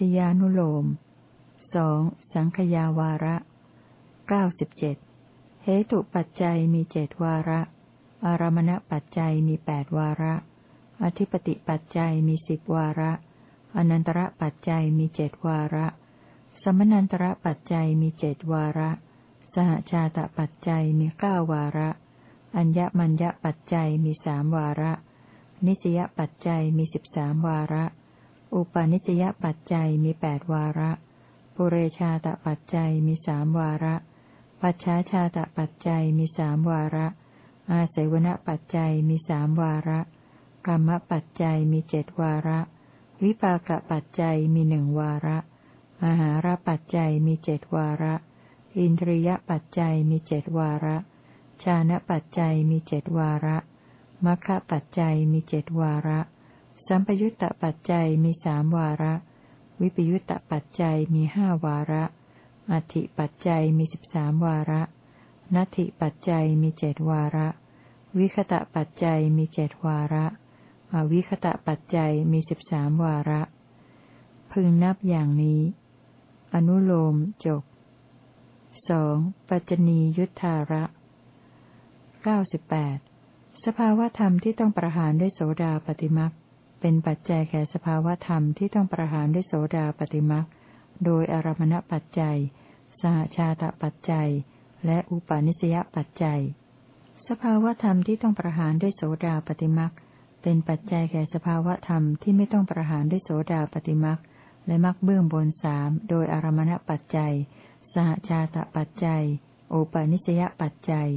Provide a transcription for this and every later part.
จญานุโลมสองสังขยาวาระเก้าสิบเจ็ดเหตุปัจจัยมีเจดวาระ อารมณปัจจัยมีแปดวาระ อธิปติปัจจัยมีสิบวาระ อนันตระปัจจัยมีเจดวาระ สมนันตระปัจจัยมีเจดวาระ สหชาตปัจจัยมีเก้าวาระ อัญญมัญญปัจจัยมีสามวาระ นิสยปัจจัยมีสิบสามวาระ อุปาณิสยปัจจัยมีแปดวาระ ปุเรชาตปัจจัยมีสามวาระ ปัจฉาชาตปัจจัยมีสามวาระ อาศัยวณปัจจัยมีสามวาระกรรมปัจจัยมีเจดวาระ วิปากปัจจัยมีหนึ่งวาระมหาราปัจจัยมีเจดวาระ อินทรียปัจจัยมีเจดวาระ ชานะปัจจัยมีเจดวาระมัคคะปัจจัยมีเจดวาระ สัมปยุตตปัจจัยมีสามวาระ วิปยุตตปัจจัยมีห้าวาระ อธิปัจจัยมีสิบสามวาระ นัตถิปัจจัยมีเจดวาระ วิคตะปัจจัยมีเจดวาระ อวิคตะปัจจัยมีสิบสามวาระ พึงนับอย่างนี้ อนุโลมจบสองปัจจณียุทธาระเก้าสิบแปดสภาวธรรมที่ต้องประหารด้วยโสดาปฏิมัก เป็นปัจจัยแก่สภาวธรรมที่ต้องประหารด้วยโสดาปฏิมักโดยอารมณปัจจัย สหชาตปัจจัย และอุปาณิสยปัจจัย สภาวธรรมที่ต้องประหารด้วยโสดาปฏิมักเป็นปัจจัยแก่สภาวธรรมที่ไม่ต้องประหารด้วยโสดาปฏิมักและมักเบื้องบนสามโดยอารมณปัจจัย สหชาตปัจจัยอุปาณิสยปัจจัย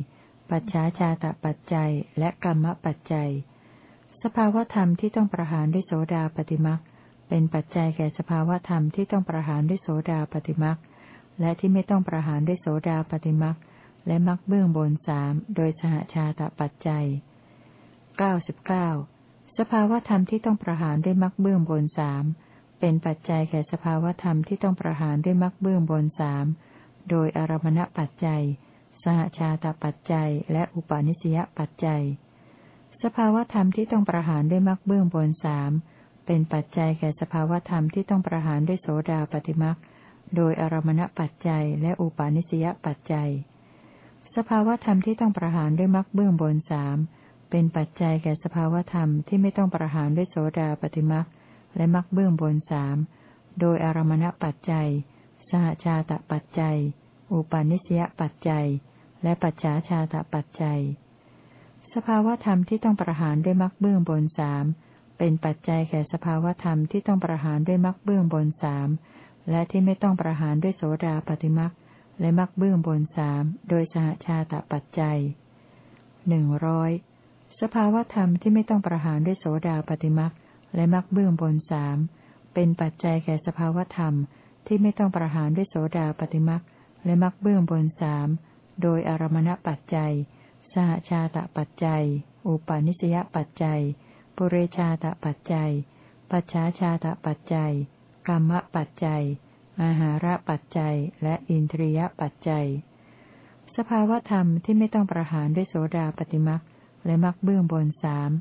ปัจฉาชาตปัจจัย และกรรมปัจจัย สภาวธรรมที่ต้องประหารด้วยโสดาปฏิมักเป็นปัจจัยแก่สภาวธรรมที่ต้องประหารด้วยโสดาปฏิมักและที่ไม่ต้องประหารด้วยโสดาปฏิมักและมักเบื้องบนสามโดยสหชาตปัจจัยเก้าสิบเก้าสภาวธรรมที่ต้องประหารด้วยมักเบื้องบนสามเป็นปัจจัยแก่สภาวธรรมที่ต้องประหารด้วยมักเบื้องบนสามโดยอารมณปัจจัย สหชาตปัจจัย และอุปาณิสยปัจจัย สภาวธรรมที่ต้องประหารด้วยมรรคเบื้องบนสามเป็นปัจจัยแก่สภาวธรรมที่ต้องประหารด้วยโสดาปฏิมรรคโดยอารมณปัจจัยและอุปาณิสยปัจจัย สภาวธรรมที่ต้องประหารด้วยมรรคเบื้องบนสามเป็นปัจจัยแก่สภาวธรรมที่ไม่ต้องประหารด้วยโสดาปฏิมรรคและมรรคเบื้องบนสามโดยอารมณปัจจัย สหชาตปัจจัย อุปาณิสยปัจจัย และปัจฉาชาตปัจจัย สภาวธรรมที่ต้องประหารด้วยมรรคเบื้องบนสามเป็นปัจจัยแก่สภาวธรรมที่ต้องประหารด้วยมรรคเบื้องบนสามและที่ไม่ต้องประหารด้วยโสดาปฏิมรรคและมรรคเบื้องบนสามโดยสหชาตปัจจัยหนึ่งร้อยสภาวธรรมที่ไม่ต้องประหารด้วยโสดาปฏิมรรคและมรรคเบื้องบนสามเป็นปัจจัยแก่สภาวธรรมที่ไม่ต้องประหารด้วยโสดาปฏิมรรคและมรรคเบื้องบนสามโดยอารมณปัจจัย สหชาตปัจจัย อุปาณิสยปัจจัยปุเรชาตปัจจัย ปัจฉาชาตปัจจัย กรรมปัจจัย อาหาระปัจจัย และอินทรียปัจจัย สภาวธรรมที่ไม่ต้องประหารด้วยโสดาปฏิมักและมักเบื้องบนสาม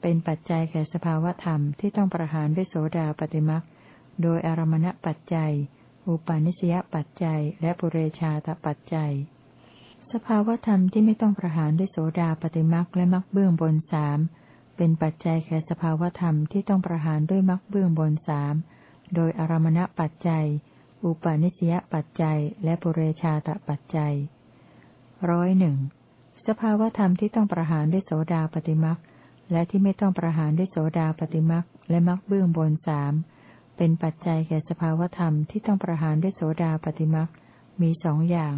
เป็นปัจจัยแก่สภาวธรรมที่ต้องประหารด้วยโสดาปฏิมักโดยอารมณปัจจัย อุปาณิสยปัจจัย และปุเรชาตปัจจัย สภาวธรรมที่ไม่ต้องประหารด้วยโสดาปฏิมักและมักเบื้องบนสามเป็นปัจจัยแก่สภาวธรรมที่ต้องประหารด้วยมักเบื้องบนสามโดยอารมณปัจจัย อุปาณิสยปัจจัย และปุเรชาตปัจจัยร้อยหนึ่งสภาวธรรมที่ต้องประหารด้วยโสดาปฏิมักและที่ไม่ต้องประหารด้วยโสดาปฏิมักและมักเบื้องบนสามเป็นปัจจัยแก่สภาวธรรมที่ต้องประหารด้วยโสดาปฏิมักมีสองอย่าง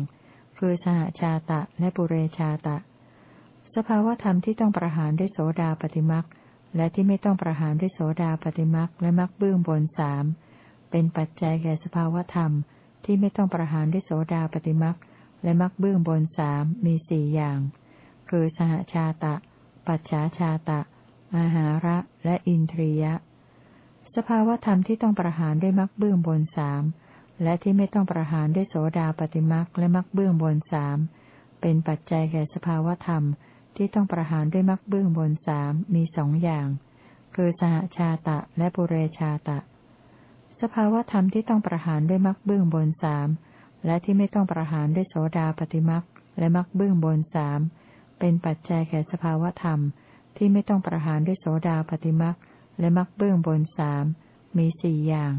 คือสหชาตะและปุเรชาตะ สภาวธรรมที่ต้องประหารด้วยโสดาปฏิมักและที่ไม่ต้องประหารด้วยโสดาปฏิมักและมักเบื้องบนสามเป็นปัจจัยแก่สภาวธรรมที่ไม่ต้องประหารด้วยโสดาปฏิมักและมักเบื้องบนสามมีสี่อย่าง คือสหชาตะ ปัจฉาชาตะ อาหาระและอินทรียะ สภาวธรรมที่ต้องประหารด้วยมักเบื้องบนสาม และที่ไม่ต้องประหารด้วยโสดาปฏิมักและมักเบื้องบนสามเป็นปัจจัยแก่สภาวธรรมที่ต้องประหารด้วยมักเบื้องบนสามมีสองอย่าง คือสหชาตะและปุเรชาตะ สภาวธรรมที่ต้องประหารด้วยมรรคเบื้องบนสามและที่ไม่ต้องประหารด้วยโสดาปฏิมรรคและมรรคเบื้องบนสามเป็นปัจจัยแก่สภาวธรรมที่ไม่ต้องประหารด้วยโสดาปฏิมรรคและมรรคเบื้องบนสามมีสี่อย่าง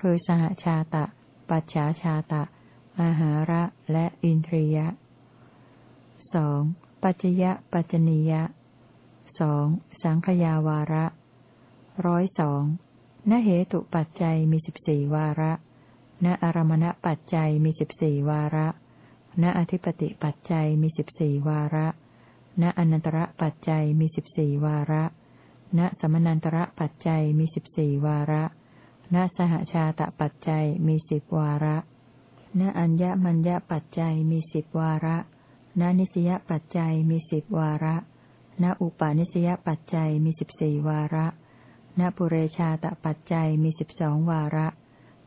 คือสหชาตะ ปัจฉาชาตะ อาหาระและอินทรียะสองปัจจยะปัจจนียะสองสังขยาวาระร้อยสองนเหตุปัจจัยมีสิบสี่วาระณอารมณปัจจัยมีสิบสี่วาระณอธิปติปัจจัยมีสิบสี่วาระณอนันตระปัจจัยมีสิบสี่วาระณสมนันตระปัจจัยมีสิบสี่วาระ ณสหชาตปัจจัยมีสิบวาระ ณอัญญมัญญปัจจัยมีสิบวาระ ณนิสยปัจจัยมีสิบวาระ ณอุปาณิสยปัจจัยมีสิบสี่วาระ ณปุเรชาตปัจจัยมีสิบสองวาระ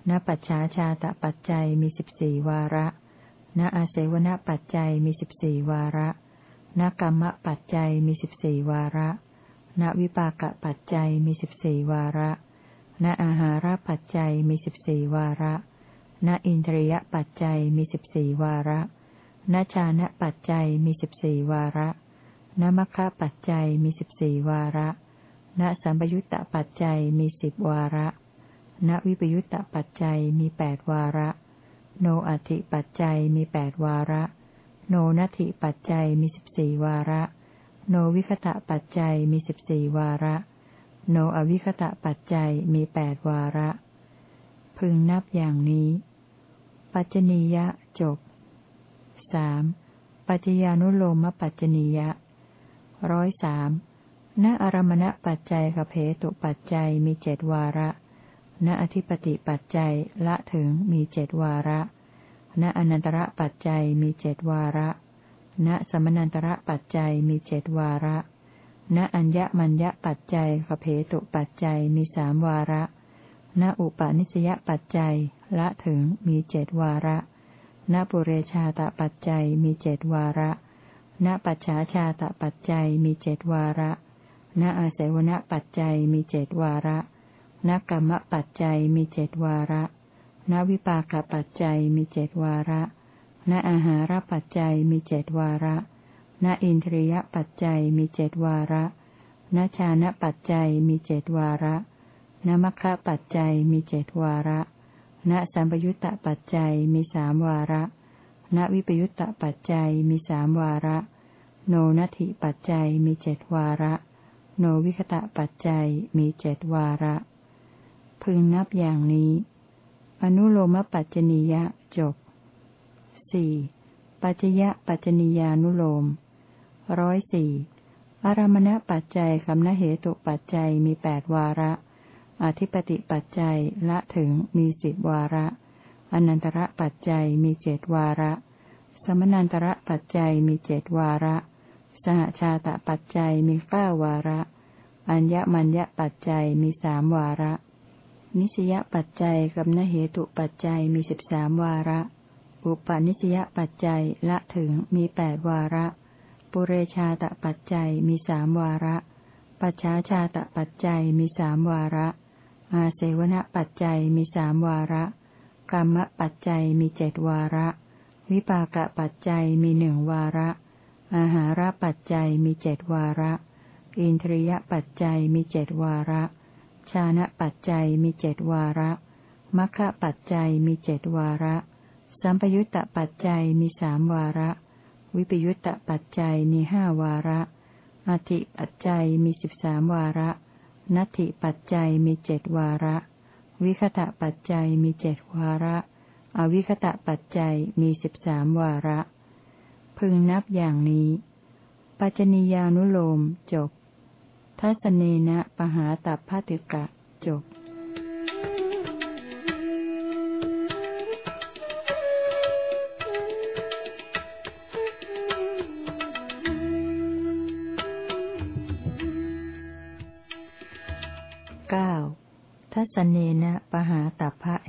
ณปัจฉาชาตปัจจัยมีสิบสี่วาระ ณอาเสวนปัจจัยมีสิบสี่วาระณกรรมปัจจัยมีสิบสี่วาระ ณวิปากปัจจัยมีสิบสี่วาระ ณอาหารปัจจัยมีสิบสี่วาระ ณอินทรียปัจจัยมีสิบสี่วาระ ณชานะปัจจัยมีสิบสี่วาระณมัคคะปัจจัยมีสิบสี่วาระ ณสัมปยุตตปัจจัยมีสิบวาระ ณวิปยุตตปัจจัยมีแปดวาระ โนอัติปัจจัยมีแปดวาระ โนนัตถิปัจจัยมีสิบสี่วาระ โนวิคตะปัจจัยมีสิบสี่วาระ โนอวิคตะปัจจัยมีแปดวาระ พึงนับอย่างนี้ ปัจจนียะจบสามปัจจญานุโลมปัจจนียะร้อยสามณอารมณปัจจัยกับเพตุปัจจัยมีเจดวาระ ณอธิปติปัจจัยละถึงมีเจดวาระ ณอนันตระปัจจัยมีเจดวาระ ณสมนันตระปัจจัยมีเจดวาระ ณอัญญมัญญปัจจัยกเพตุปัจจัยมีสามวาระ ณอุปาณิสยปัจจัยละถึงมีเจดวาระ ณปุเรชาตปัจจัยมีเจดวาระ ณปัจฉาชาตปัจจัยมีเจดวาระ ณอาศัยวณปัจจัยมีเจดวาระ ณกรรมปัจจัยมีเจดวาระ ณวิปากปัจจัยมีเจดวาระ ณอาหารปัจจัยมีเจดวาระ ณอินทรียปัจจัยมีเจดวาระ ณชานะปัจจัยมีเจดวาระ ณมัคคะปัจจัยมีเจดวาระ ณสัมปยุตตปัจจัยมีสามวาระ ณวิปยุตตปัจจัยมีสามวาระ โนนัตถิปัจจัยมีเจดวาระ โนวิคตะปัจจัยมีเจ็ดวาระ พึงนับอย่างนี้ อนุโลมปัจจนียะจบสี่ปัจจยะปัจจนียานุโลม ร้อยสี่อารมณปัจจัยคำนเหตุปัจจัยมีแปดวาระ อธิปติปัจจัยละถึงมีสิบวาระ อนันตระปัจจัยมีเจดวาระ สมนันตระปัจจัยมีเจดวาระ สหชาตปัจจัยมีเก้าวาระ อัญญมัญญปัจจัยมีสามวาระ นิสยปัจจัยกับนเหตุปัจจัยมีสิบสามวาระ อุปนิสยปัจจัยละถึงมีแปดวาระ ปุเรชาตปัจจัยมีสามวาระ ปัจฉาชาตปัจจัยมีสามวาระ อาเสวนปัจจัยมีสามวาระ กรรมปัจจัยมีเจ็ดวาระ วิปากปัจจัยมีหนึ่งวาระ อาหารปัจจัยมีเจดวาระ อินทรียปัจจัยมีเจดวาระ ชานะปัจจัยมีเจดวาระมัคคะปัจจัยมีเจดวาระ สัมปยุตตปัจจัยมีสามวาระ วิปยุตตปัจจัยมีห้าวาระ อธิปัจจัยมีสิบสามวาระ นัตถิปัจจัยมีเจดวาระ วิคตะปัจจัยมีเจดวาระ อวิคตะปัจจัยมีสิบสามวาระ พึงนับอย่างนี้ ปัจจนียานุโลมจบทัศเนนะปหาตัพพติกะจบ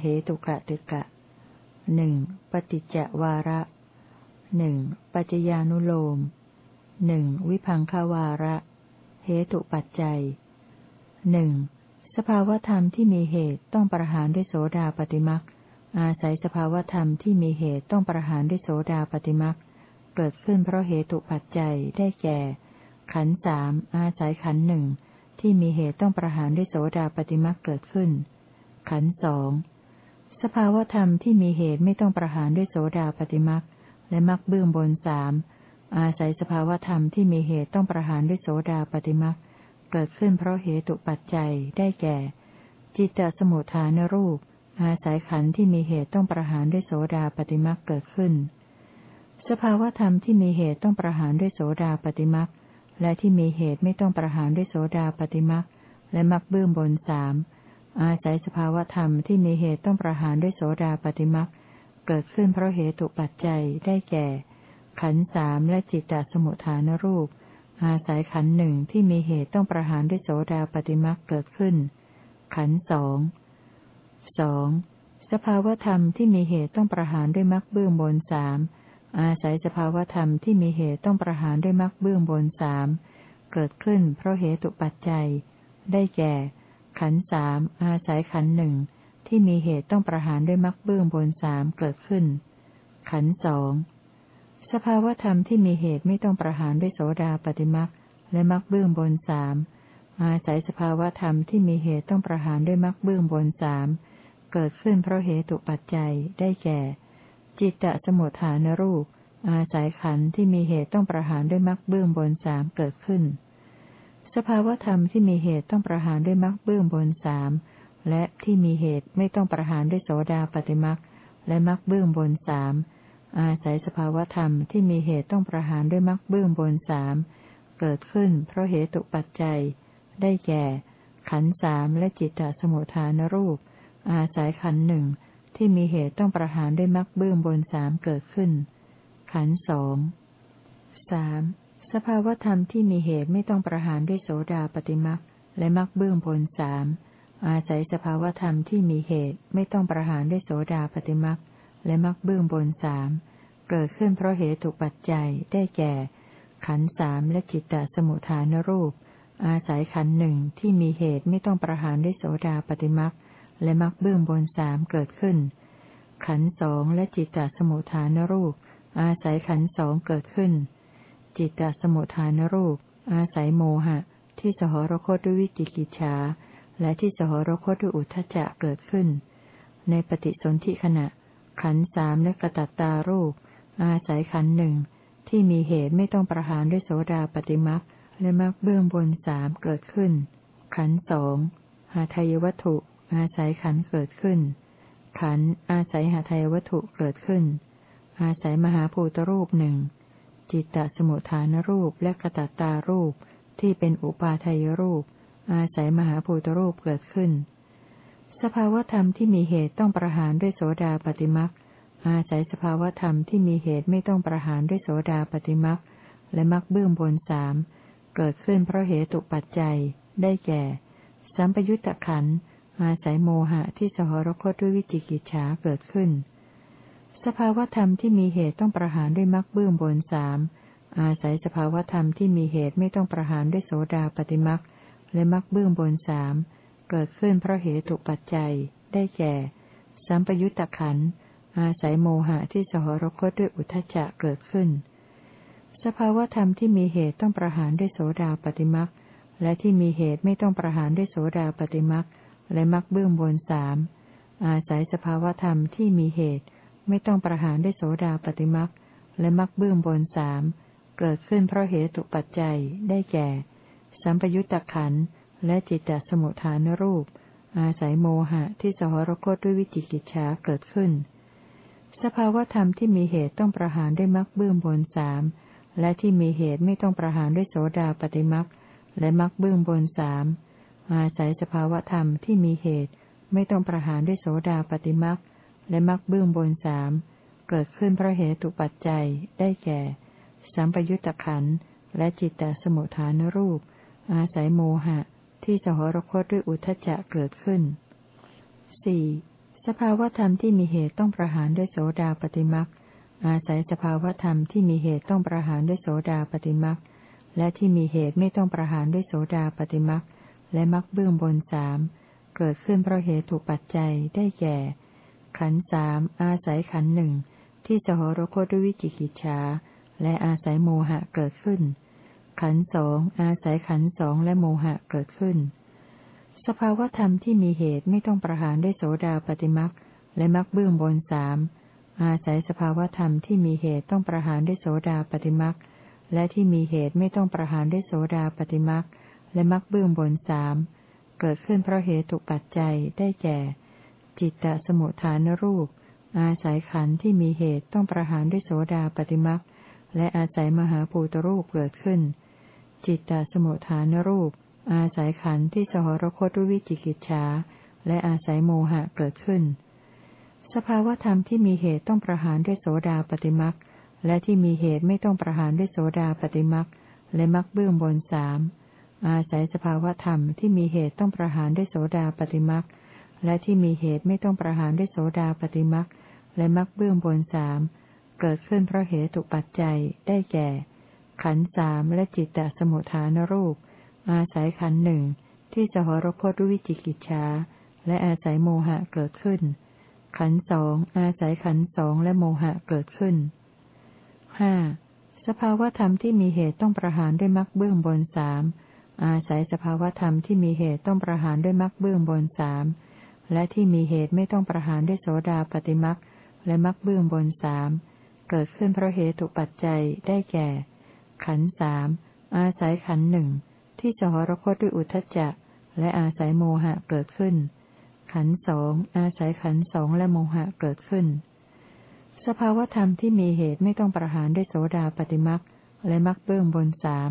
เหตุกะติกะหนึ่งปฏิจจวาระหนึ่งปัจจญานุโลมหนึ่งวิพังคาวาระ เหตุปัจจัยหนึ่งสสภาวธรรมที่มีเหตุต้องประหารด้วยโสดาปฏิมักอาศัยสภาวธรรมที่มีเหตุต้องประหารด้วยโสดาปฏิมักเกิดขึ้นเพราะเหตุปัจจัยได้แก่ ขันสามอาศัยขันหนึ่งที่มีเหตุต้องประหารด้วยโสดาปฏิมักเกิดขึ้น ขันสอง สภาวธรรมที่มีเหตุไม่ต้องประหารด้วยโสดาปฏิมักและมักเบื้องบนสามอาศัยสภาวธรรมที่มีเหตุต้องประหารด้วยโสดาปฏิมักเกิดขึ้นเพราะเหตุปัจจัยได้แก่ จิตตสมุทฐานรูป อาศัยขันธ์ที่มีเหตุต้องประหารด้วยโสดาปฏิมักเกิดขึ้น สภาวธรรมที่มีเหตุต้องประหารด้วยโสดาปฏิมักและที่มีเหตุไม่ต้องประหารด้วยโสดาปฏิมักและมักเบื้องบนสาม อาศัยสภาวธรรมที่มีเหตุต้องประหารด้วยโสดาปฏิมักเกิดขึ้นเพราะเหตุปัจจัยได้แก่ ขันสามและจิตตสมุทฐานรูป อาศัยขันหนึ่งที่มีเหตุต้องประหารด้วยโสดาปฏิมักเกิดขึ้น ขันสองสองสภาวธรรมที่มีเหตุต้องประหารด้วยมักเบื้องบนสามอาศัยสภาวธรรมที่มีเหตุต้องประหารด้วยมักเบื้องบนสามเกิดขึ้นเพราะเหตุปัจจัย ได้แก่ ขันสามอาศัยขันหนึ่งที่มีเหตุต้องประหารด้วยมรรคเบื้องบนสามเกิดขึ้น ขันสองสภาวธรรมที่มีเหตุไม่ต้องประหารด้วยโสดาปฏิมรรคและมรรคเบื้องบนสามอาศัยสภาวธรรมที่มีเหตุต้องประหารด้วยมรรคเบื้องบนสามเกิดขึ้นเพราะเหตุปัจจัยได้แก่ จิตตสมุทฐานรูป อาศัยขันที่มีเหตุต้องประหารด้วยมรรคเบื้องบนสามเกิดขึ้น สภาวธรรมที่มีเหตุต้องประหารด้วยมรรคเบื้องบนสามและที่มีเหตุไม่ต้องประหารด้วยโสดาปฏิมักและมักเบื้องบนสามอาศัยสภาวธรรมที่มีเหตุต้องประหารด้วยมักเบื้องบนสามเกิดขึ้นเพราะเหตุปัจจัย ได้แก่ ขันสามและจิตตสมุทฐานรูป อาศัยขันหนึ่งที่มีเหตุต้องประหารด้วยมักเบื้องบนสามเกิดขึ้น ขันสองสาม สภาวธรรมที่มีเหตุไม่ต้องประหารด้วยโสดาปฏิมักและมักเบื้องบนสามอาศัยสภาวธรรมที่มีเหตุไม่ต้องประหารด้วยโสดาปฏิมักและมักเบื้องบนสามเกิดขึ้นเพราะเหตุถูกปัจจัยได้แก่ ขันสามและจิตตสมุทฐานรูป อาศัยขันหนึ่งที่มีเหตุไม่ต้องประหารด้วยโสดาปฏิมักและมักเบื้องบนสามเกิดขึ้น ขันสองและจิตตสมุทฐานรูป อาศัยขันสองเกิดขึ้น จิตตสมุทฐานรูป อาศัยโมหะ ที่สหรคตด้วยวิจิกิจฉาและที่สหรคตด้วยอุทจจะเกิดขึ้น ในปฏิสนธิขณะ ขันสามและกระตัตตารูป อาศัยขันหนึ่งที่มีเหตุไม่ต้องประหารด้วยโสดาปฏิมักและมักเบื้องบนสามเกิดขึ้น ขันสองหาทายวัตถุ อาศัยขันเกิดขึ้น ขันอาศัยหาทายวัตถุเกิดขึ้น อาศัยมหาภูตรูปหนึ่ง จิตตสมุทฐานรูปและกระตัตตารูปที่เป็นอุปาทายรูป อาศัยมหาภูตรูปเกิดขึ้น สภาวธรรมที่มีเหตุต้องประหารด้วยโสดาปฏิมักอาศัยสภาวธรรมที่มีเหตุไม่ต้องประหารด้วยโสดาปฏิมักและมักเบื้องบนสามเกิดขึ้นเพราะเหตุปัจจัย ได้แก่ สัมปยุตตะขันอาศัยโมหะที่สหรคตด้วยวิจิกิจฉาเกิดขึ้น สภาวธรรมที่มีเหตุต้องประหารด้วยมักเบื้องบนสามอาศัยสภาวธรรมที่มีเหตุไม่ต้องประหารด้วยโสดาปฏิมักและมรรคเบื้องบนสามเกิดขึ้นเพราะเหตุปัจจัย ได้แก่สัมปยุตตะขันอาศัยโมหะที่สหรคตด้วยอุทจจะเกิดขึ้น สภาวธรรมที่มีเหตุต้องประหารด้วยโสดาปฏิมักและที่มีเหตุไม่ต้องประหารด้วยโสดาปฏิมักและมรรคเบื้องบนสามอาศัยสภาวธรรมที่มีเหตุ ไม่ต้องประหารด้วยโสดาปฏิมักและมรรคเบื้องบนสามเกิดขึ้นเพราะเหตุปัจจัยได้แก่ สัมปยุตตะขันและจิตตสมุทฐานรูป อาศัยโมหะที่สหรคตด้วยวิจิกิจฉาเกิดขึ้น สภาวธรรมที่มีเหตุต้องประหารด้วยมรรคเบื้องบนสามและที่มีเหตุไม่ต้องประหารด้วยโสดาปฏิมรรคและมรรคเบื้องบนสามอาศัยสภาวธรรมที่มีเหตุไม่ต้องประหารด้วยโสดาปฏิมรรค และมรรคเบื้องบนสามเกิดขึ้นเพราะเหตุปัจจัยได้แก่ สัมปยุตตะขันและจิตตสมุทฐานรูป อาศัยโมหะ ที่สหรคตด้วยอุทจจะเกิดขึ้นสี่สภาวธรรมที่มีเหตุต้องประหารด้วยโสดาปฏิมักอาศัยสภาวธรรมที่มีเหตุต้องประหารด้วยโสดาปฏิมักและที่มีเหตุไม่ต้องประหารด้วยโสดาปฏิมักและมักเบื้องบนสามเกิดขึ้นเพราะเหตุปัจจัยได้แก่ ขันสามอาศัยขันหนึ่งที่สหรคตด้วยวิจิกิจฉาและอาศัยโมหะเกิดขึ้น ขันสองอาศัยขันสองและโมหะเกิดขึ้น สภาวธรรมที่มีเหตุไม่ต้องประหารด้วยโสดาปฏิมักและมักเบื้องบนสามอาศัยสภาวธรรมที่มีเหตุต้องประหารด้วยโสดาปฏิมักและที่มีเหตุไม่ต้องประหารด้วยโสดาปฏิมักและมักเบื้องบนสามเกิดขึ้นเพราะเหตุปัจจัยได้แก่ จิตตสมุทฐานรูป อาศัยขันธ์ที่มีเหตุต้องประหารด้วยโสดาปฏิมักและอาศัยมหาภูตรูปเกิดขึ้น จิตตสมุทฐานรูป อาศัยขันธ์ที่สหรคตด้วยวิจิกิจฉาและอาศัยโมหะเกิดขึ้น สภาวธรรมที่มีเหตุต้องประหารด้วยโสดาปฏิมักและที่มีเหตุไม่ต้องประหารด้วยโสดาปฏิมักและมักเบื้องบนสามอาศัยสภาวธรรมที่มีเหตุต้องประหารด้วยโสดาปฏิมัก และที่มีเหตุไม่ต้องประหารด้วยโสดาปฏิมักและมักเบื้องบนสามเกิดขึ้นเพราะเหตุปัจจัยได้แก่ ขันสามและจิตตสมุทฐานรูป อาศัยขันหนึ่งที่สหรคตด้วยวิจิกิจฉาและอาศัยโมหะเกิดขึ้น ขันสองอาศัยขันสองและโมหะเกิดขึ้นห้าสภาวธรรมที่มีเหตุต้องประหารด้วยมรรคเบื้องบนสามอาศัยสภาวธรรมที่มีเหตุต้องประหารด้วยมรรคเบื้องบนสาม และที่มีเหตุไม่ต้องประหารด้วยโสดาปฏิมรรคและมรรคเบื้องบนสามเกิดขึ้นเพราะเหตุปัจจัยได้แก่ ขันสามอาศัยขันหนึ่งที่สหรคตด้วยอุทจจะ และอาศัยโมหะเกิดขึ้น ขันสองอาศัยขันสองและโมหะเกิดขึ้น สภาวธรรมที่มีเหตุไม่ต้องประหารด้วยโสดาปฏิมักและมักเบื้องบนสาม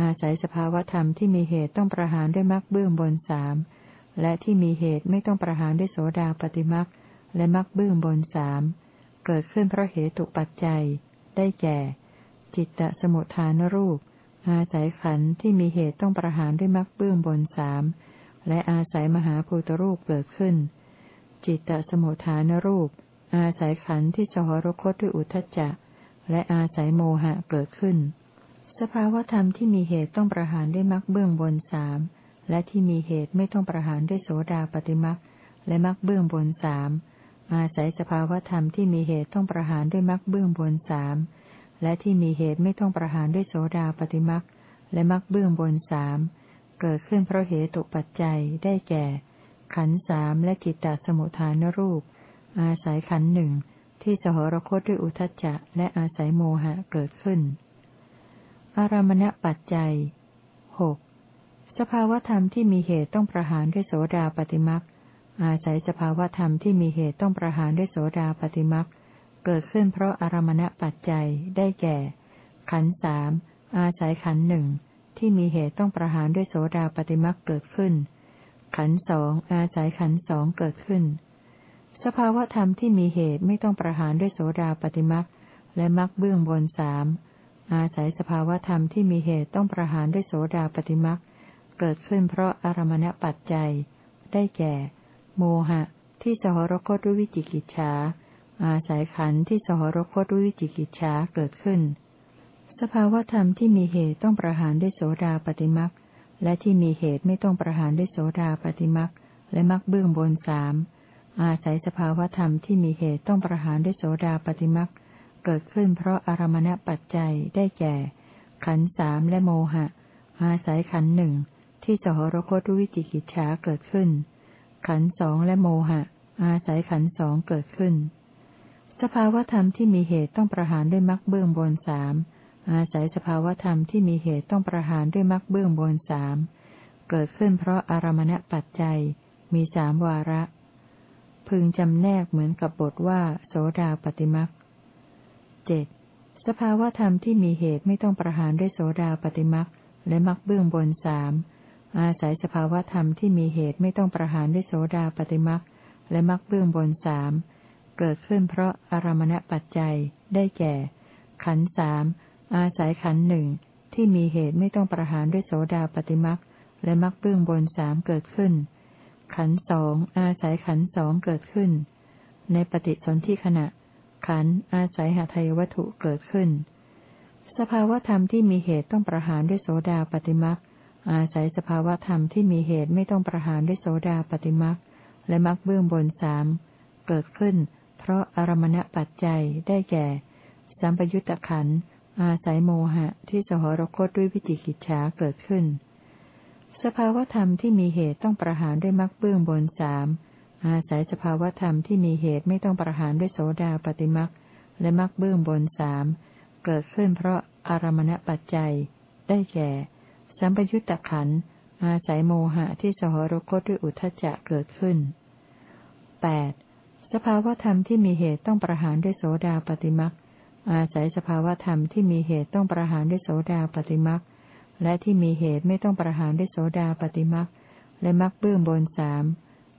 อาศัยสภาวธรรมที่มีเหตุต้องประหารด้วยมักเบื้องบนสาม และที่มีเหตุไม่ต้องประหารด้วยโสดาปฏิมักและมักเบื้องบนสามเกิดขึ้นเพราะเหตุปัจจัย ได้แก่ จิตตสมุทฐานรูป อาศัยขันธ์ที่มีเหตุต้องประหารด้วยมรรคเบื้องบนสามและอาศัยมหาภูตรูปเกิดขึ้น จิตตสมุทฐานรูป อาศัยขันธ์ที่สหรคตด้วยอุทจจะ และอาศัยโมหะเกิดขึ้น สภาวธรรมที่มีเหตุต้องประหารด้วยมรรคเบื้องบนสาม และที่มีเหตุไม่ต้องประหารด้วยโสดาปฏิมรรคและมรรคเบื้องบนสามอาศัยสภาวธรรมที่มีเหตุต้องประหารด้วยมรรคเบื้องบนสามและที่มีเหตุไม่ต้องประหารด้วยโสดาปฏิมรรคและมรรคเบื้องบนสามเกิดขึ้นเพราะเหตุปัจจัยได้แก่ ขันสามและกิตตสมุทฐานรูป อาศัยขันหนึ่งที่สหรคตด้วยอุทจจะและอาศัยโมหะเกิดขึ้น อารมณปัจจัยหก สภาวธรรมที่มีเหตุต้องประหารด้วยโสดาปฏิมรรคอาศัยสภาวธรรมที่มีเหตุต้องประหารด้วยโสดาปฏิมักเกิดขึ้นเพราะอารมณปัจจัยได้แก่ ขันสามอาศัยขันหนึ่งที่มีเหตุต้องประหารด้วยโสดาปฏิมักเกิดขึ้น ขันสองอาศัยขันสองเกิดขึ้น สภาวธรรมที่มีเหตุไม่ต้องประหารด้วยโสดาปฏิมักและมักเบื้องบนสามอาศัยสภาวธรรมที่มีเหตุต้องประหารด้วยโสดาปฏิมัก เกิดขึ้นเพราะอารมณปัจจัย ได้แก่ โมหะ ที่สหรคตด้วยวิจิกิจฉาอาศัยขันธ์ที่สหรคตด้วยวิจิกิจฉาเกิดขึ้น สภาวธรรมที่มีเหตุต้องประหารด้วยโสดาปฏิมักและที่มีเหตุไม่ต้องประหารด้วยโสดาปฏิมักและมักเบื้องบนสามอาศัยสภาวธรรมที่มีเหตุต้องประหารด้วยโสดาปฏิมักเกิดขึ้นเพราะอารมณปัจจัยได้แก่ ขันสามและโมหะ อาศัยขันหนึ่ง ที่สหรคตด้วยวิจิกิจฉาเกิดขึ้น ขันสองและโมหะ อาศัยขันสองเกิดขึ้น สภาวธรรมที่มีเหตุต้องประหารด้วยมรรคเบื้องบนสามอาศัยสภาวธรรมที่มีเหตุต้องประหารด้วยมรรคเบื้องบนสามเกิดขึ้นเพราะอารมณปัจจัย มีสามวาระ พึงจำแนกเหมือนกับบทว่า โสดาปฏิมักเจ็ดสภาวธรรมที่มีเหตุไม่ต้องประหารด้วยโสดาปฏิมักและมักเบื้องบนสาม อาศัยสภาวธรรมที่มีเหตุไม่ต้องประหารด้วยโสดาปฏิมักและมักเบื้องบนสามเกิดขึ้นเพราะอารมณปัจจัยได้แก่ ขันสามอาศัยขันหนึ่งที่มีเหตุไม่ต้องประหารด้วยโสดาปฏิมักและมักเบื้องบนสามเกิดขึ้น ขันสองอาศัยขันสองเกิดขึ้น ในปฏิสนธิขณะ ขันอาศัยหาทายวัตถุเกิดขึ้น สภาวธรรมที่มีเหตุต้องประหารด้วยโสดาปฏิมัก อาศัยสภาวธรรมที่มีเหตุไม่ต้องประหารด้วยโสดาปฏิมักและมักเบื้องบนสามเกิดขึ้น เพราะอารมณปัจจัยได้แก่ สัมปยุตตะขันอาศัยโมหะที่สหรคตด้วยวิจิกิจฉาเกิดขึ้น สภาวธรรมที่มีเหตุต้องประหารด้วยมักเบื้องบนสามอาศัยสภาวธรรมที่มีเหตุไม่ต้องประหารด้วยโสดาปฏิมักและมักเบื้องบนสามเกิดขึ้นเพราะอารมณปัจจัย ได้แก่ สัมปยุตตะขันอาศัยโมหะที่สหรคตด้วยอุทจจะเกิดขึ้น 8. สภาวธรรมที่มีเหตุต้องประหารด้วยโสดาปฏิมักอาศัยสภาวธรรมที่มีเหตุต้องประหารด้วยโสดาปฏิมักและที่มีเหตุไม่ต้องประหารด้วยโสดาปฏิมักและมักเบื้องบนสาม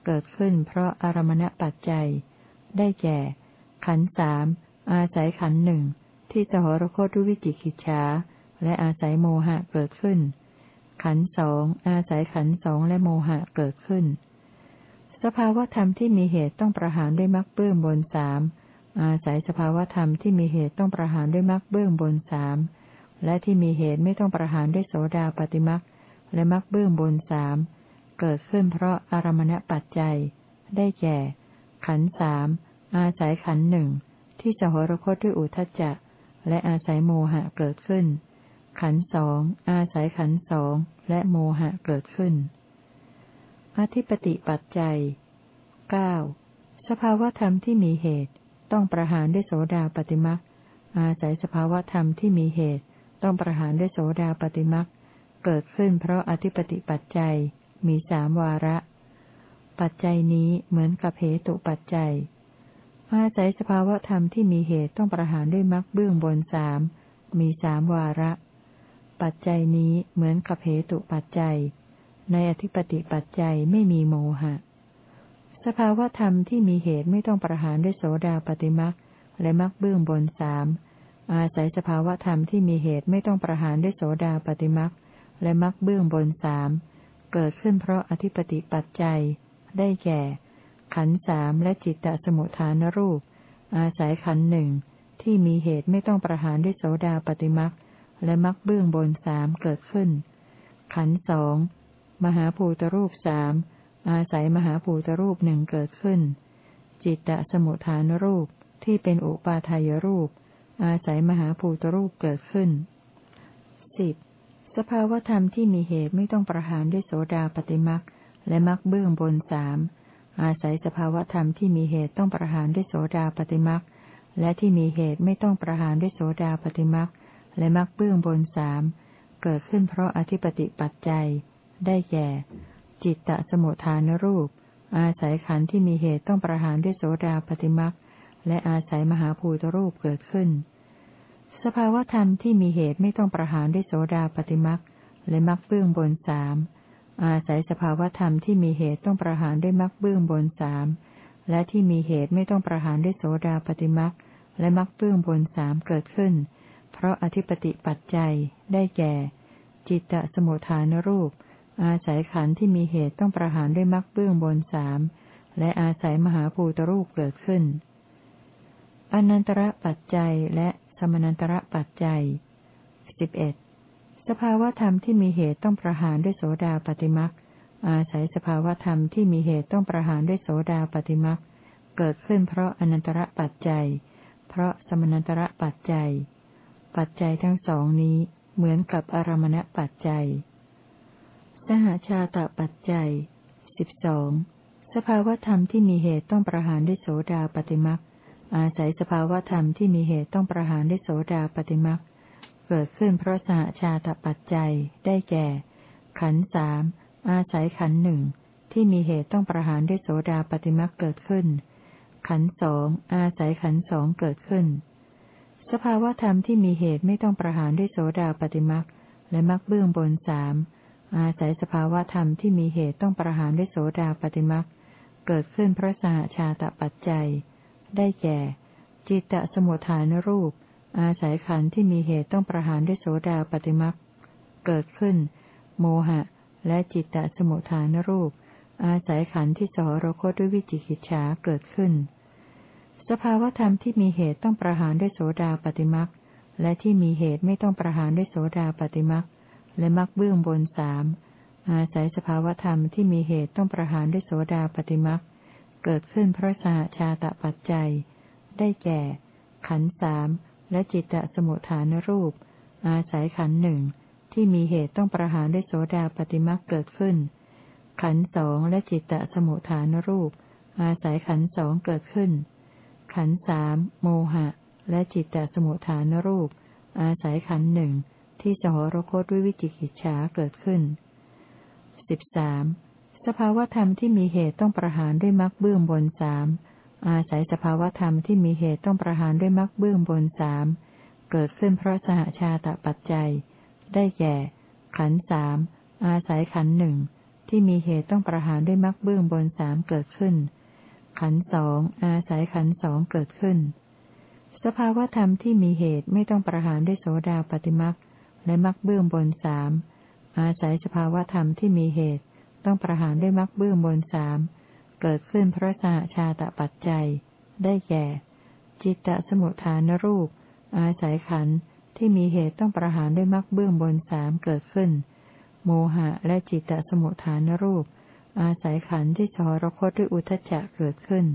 เกิดขึ้นเพราะอารมณปัจจัย ได้แก่ ขันสามอาศัยขันหนึ่งที่สหรคตด้วยวิจิกิจฉาและอาศัยโมหะเกิดขึ้น ขันสองอาศัยขันสองและโมหะเกิดขึ้น สภาวธรรมที่มีเหตุต้องประหารด้วยมรรคเบื้องบนสามอาศัยสภาวธรรมที่มีเหตุต้องประหารด้วยมรรคเบื้องบนสามและที่มีเหตุไม่ต้องประหารด้วยโสดาปฏิมรรคและมรรคเบื้องบนสามเกิดขึ้นเพราะอารมณปัจจัย ได้แก่ ขันสามอาศัยขันหนึ่งที่สหรคตด้วยอุทจจะ และอาศัยโมหะเกิดขึ้น ขันสองอาศัยขันสองและโมหะเกิดขึ้น อธิปติปัจจัยเก้าสภาวธรรมที่มีเหตุ ต้องประหารด้วยโสดาปฏิมักอาศัยสภาวธรรมที่มีเหตุ ต้องประหารด้วยโสดาปฏิมักเกิดขึ้นเพราะอธิปติปัจจัยมีสามวาระ ปัจจัยนี้เหมือนกับเหตุปัจจัย อาศัยสภาวธรรมที่มีเหตุต้องประหารด้วยมักเบื้องบนสามมีสามวาระ ปัจจัยนี้เหมือนกับเหตุปัจจัย ในอธิปติปัจจัยไม่มีโมหะ สภาวธรรมที่มีเหตุไม่ต้องประหารด้วยโสดาปฏิมักและมักเบื้องบนสามอาศัยสภาวธรรมที่มีเหตุไม่ต้องประหารด้วยโสดาปฏิมักและมักเบื้องบนสามเกิดขึ้นเพราะอธิปติปัจจัย ได้แก่ ขันสามและจิตตสมุทฐานรูป อาศัยขันหนึ่งที่มีเหตุไม่ต้องประหารด้วยโสดาปฏิมัก และมักเบื้องบนสามเกิดขึ้น ขันสองมหาภูตรูปสามอาศัยมหาภูตรูปหนึ่งเกิดขึ้น จิตตสมุทฐานรูปที่เป็นอุปาทายรูป อาศัยมหาภูตรูปเกิดขึ้นสิบสภาวธรรมที่มีเหตุไม่ต้องประหารด้วยโสดาปฏิมักและมักเบื้องบนสามอาศัยสภาวธรรมที่มีเหตุต้องประหารด้วยโสดาปฏิมักและที่มีเหตุไม่ต้องประหารด้วยโสดาปฏิมัก และมักเบื้องบนสามเกิดขึ้นเพราะอธิปติปัจจัย ได้แก่ จิตตสมุทฐานรูป อาศัยขันธ์ที่มีเหตุต้องประหารด้วยโสดาปฏิมักและอาศัยมหาภูตรูปเกิดขึ้น สภาวธรรมที่มีเหตุไม่ต้องประหารด้วยโสดาปฏิมักและมักเบื้องบนสามอาศัยสภาวธรรมที่มีเหตุต้องประหารด้วยมักเบื้องบนสามและที่มีเหตุไม่ต้องประหารด้วยโสดาปฏิมักและมักเบื้องบนสามเกิดขึ้น เพราะอธิปติปัจจัยได้แก่ จิตตสมุทฐานรูป อาศัยขันธ์ที่มีเหตุต้องประหารด้วยมรรคเบื้องบนสามและอาศัยมหาภูตรูปเกิดขึ้น อนันตระปัจจัยและสมนันตระปัจจัยสิบเอ็ดสภาวธรรมที่มีเหตุต้องประหารด้วยโสดาปฏิมักอาศัยสภาวธรรมที่มีเหตุต้องประหารด้วยโสดาปฏิมักเกิดขึ้นเพราะอนันตระปัจจัย เพราะสมนันตระปัจจัย ปัจจัยทั้งสองนี้เหมือนกับอารมณปัจจัย สหชาตปัจจัยสิบสองสภาวธรรมที่มีเหตุต้องประหารด้วยโสดาปฏิมักอาศัยสภาวธรรมที่มีเหตุต้องประหารด้วยโสดาปฏิมักเกิดขึ้นเพราะสหชาตปัจจัยได้แก่ ขันสามอาศัยขันหนึ่งที่มีเหตุต้องประหารด้วยโสดาปฏิมักเกิดขึ้น ขันสองอาศัยขันสองเกิดขึ้น สภาวธรรมที่มีเหตุไม่ต้องประหารด้วยโสดาปฏิมักและมักเบื้องบนสามอาศัยสภาวธรรมที่มีเหตุต้องประหารด้วยโสดาปฏิมักเกิดขึ้นเพราะสหชาตปัจจัย ได้แก่ จิตตสมุทฐานรูป อาศัยขันธ์ที่มีเหตุต้องประหารด้วยโสดาปฏิมักเกิดขึ้น โมหะ และจิตตสมุทฐานรูป อาศัยขันธ์ที่สหรคตด้วยวิจิกิจฉาเกิดขึ้น สภาวธรรมที่มีเหตุต้องประหารด้วยโสดาปฏิมักและที่มีเหตุไม่ต้องประหารด้วยโสดาปฏิมักและมรรคเบื้องบนสามอาศัยสภาวธรรมที่มีเหตุต้องประหารด้วยโสดาปฏิมรรคเกิดขึ้นเพราะสหชาตะปัจจัย ได้แก่ ขันสามและจิตตสมุทฐานรูป อาศัยขันหนึ่งที่มีเหตุต้องประหารด้วยโสดาปฏิมรรคเกิดขึ้น ขันสองและจิตตสมุทฐานรูป อาศัยขันสองเกิดขึ้น ขันสามโมหะ และจิตตสมุทฐานรูป อาศัยขันหนึ่งที่สหรคตด้วยวิจิกิจฉาเกิดขึ้นสิบสามสภาวธรรมที่มีเหตุต้องประหารด้วยมรรคเบื้องบนสามอาศัยสภาวธรรมที่มีเหตุต้องประหารด้วยมรรคเบื้องบนสามเกิดขึ้นเพราะสหชาตปัจจัย ได้แก่ ขันสามอาศัยขันหนึ่งที่มีเหตุต้องประหารด้วยมรรคเบื้องบนสามเกิดขึ้น ขันสองอาศัยขันสองเกิดขึ้น สภาวธรรมที่มีเหตุไม่ต้องประหารด้วยโสดาปฏิมรรคและมรรคเบื้องบนสามอาศัยสภาวธรรมที่มีเหตุ ต้องประหารด้วยมรรคเบื้องบนสามเกิดขึ้นเพราะสหชาตปัจจัย ได้แก่ จิตตสมุทฐานรูป อาศัยขันที่มีเหตุต้องประหารด้วยมรรคเบื้องบนสามเกิดขึ้น โมหะและจิตตสมุทฐานรูป อาศัยขันที่สหรคตด้วยอุทจจะเกิดขึ้น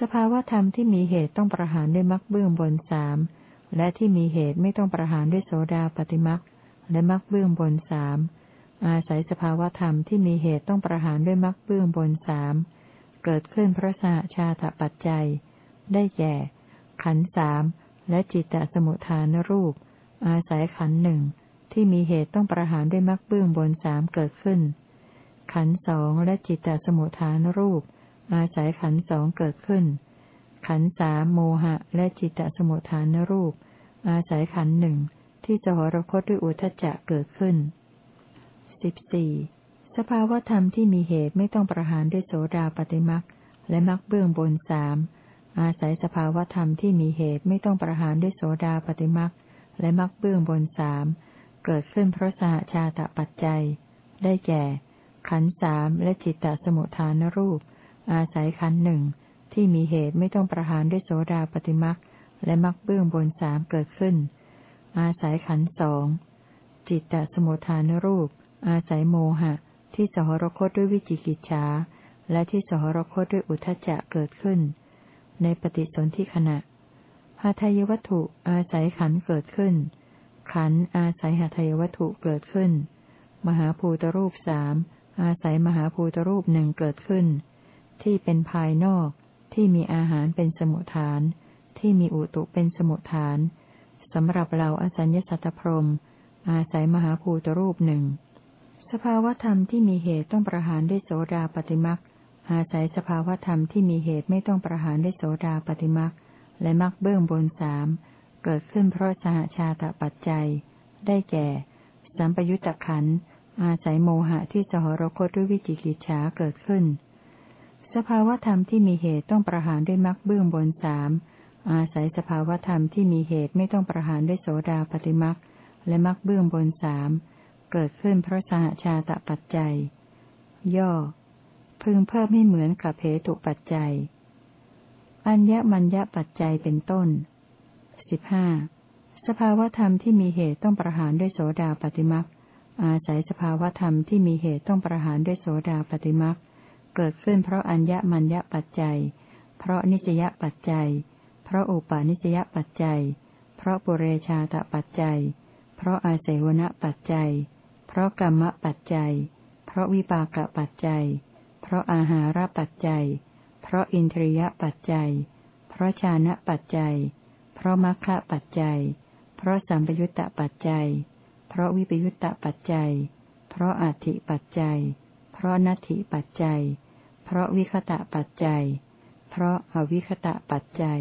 สภาวธรรมที่มีเหตุต้องประหารด้วยมรรคเบื้องบนสามและที่มีเหตุไม่ต้องประหารด้วยโสดาปฏิมรรคและมรรคเบื้องบนสามอาศัยสภาวธรรมที่มีเหตุต้องประหารด้วยมรรคเบื้องบนสามเกิดขึ้นพระสหชาตปัจจัย ได้แก่ ขันสามและจิตตสมุทฐานรูป อาศัยขันหนึ่งที่มีเหตุต้องประหารด้วยมรรคเบื้องบนสามเกิดขึ้น ขันสองและจิตตสมุทฐานรูป อาศัยขันสองเกิดขึ้น ขันสามโมหะ และจิตตสมุทฐานรูป อาศัยขันหนึ่งที่สหรคตด้วยอุทจจะเกิดขึ้นสิบสี่สภาวธรรมที่มีเหตุไม่ต้องประหารด้วยโสดาปฏิมักและมักเบื้องบนสามอาศัยสภาวธรรมที่มีเหตุไม่ต้องประหารด้วยโสดาปฏิมักและมักเบื้องบนสามเกิดขึ้นเพราะสหชาตปัจจัย ได้แก่ ขันสามและจิตตสมุทฐานรูป อาศัยขันหนึ่งที่มีเหตุไม่ต้องประหารด้วยโสดาปฏิมักและมักเบื้องบนสามเกิดขึ้น อาศัยขันสองจิตตสมุทฐานรูป อาศัยโมหะ ที่สหรคตด้วยวิจิกิจฉาและที่สหรคตด้วยอุทจจะเกิดขึ้น ในปฏิสนธิขณะหาทายวัตถุอาศัยขันเกิดขึ้น ขันอาศัยหาทายวัตถุเกิดขึ้น มหาภูตรูปสาม อาศัยมหาภูตรูปหนึ่งเกิดขึ้น ที่เป็นภายนอก ที่มีอาหารเป็นสมุทฐาน ที่มีอุตุเป็นสมุทฐานสำหรับเราอสัญญสัตพรมอาศัยมหาภูตรูปหนึ่ง สภาวธรรมที่มีเหตุต้องประหารด้วยโสดาปฏิมักอาศัยสภาวธรรมที่มีเหตุไม่ต้องประหารด้วยโสดาปฏิมักและมักเบื้องบนสามเกิดขึ้นเพราะสหชาตปัจจัย ได้แก่ สัมปยุตตะขัน อาศัยโมหะที่สหรคตด้วยวิจิกิจฉาเกิดขึ้น สภาวธรรมที่มีเหตุต้องประหารด้วยมักเบื้องบนสามอาศัยสภาวธรรมที่มีเหตุไม่ต้องประหารด้วยโสดาปฏิมักและมักเบื้องบนสามเกิดขึ้นเพราะสหชาตปัจจัย ย่อ พึงเพิ่มให้เหมือนกับเหตุปัจจัย อัญญมัญญปัจจัยเป็นต้นสิบห้าสภาวธรรมที่มีเหตุต้องประหารด้วยโสดาปฏิมัก อาศัยสภาวธรรมที่มีเหตุต้องประหารด้วยโสดาปฏิมักเกิดขึ้นเพราะอัญญมัญญปัจจัย เพราะนิจยปัจจัย เพราะอุปาณิจยปัจจัย เพราะปุเรชาตปัจจัย เพราะอาศัยวณปัจจัย เพราะกรรมปัจจัย เพราะวิปากปัจจัย เพราะอาหารปัจจัย เพราะอินทรียปัจจัย เพราะชานะปัจจัย เพราะมรรคปัจจัย เพราะสัมปยุตตปัจจัย เพราะวิปยุตตปัจจัย เพราะอัติปัจจัย เพราะนัตถิปัจจัย เพราะวิคตะปัจจัย เพราะอวิคตะปัจจัย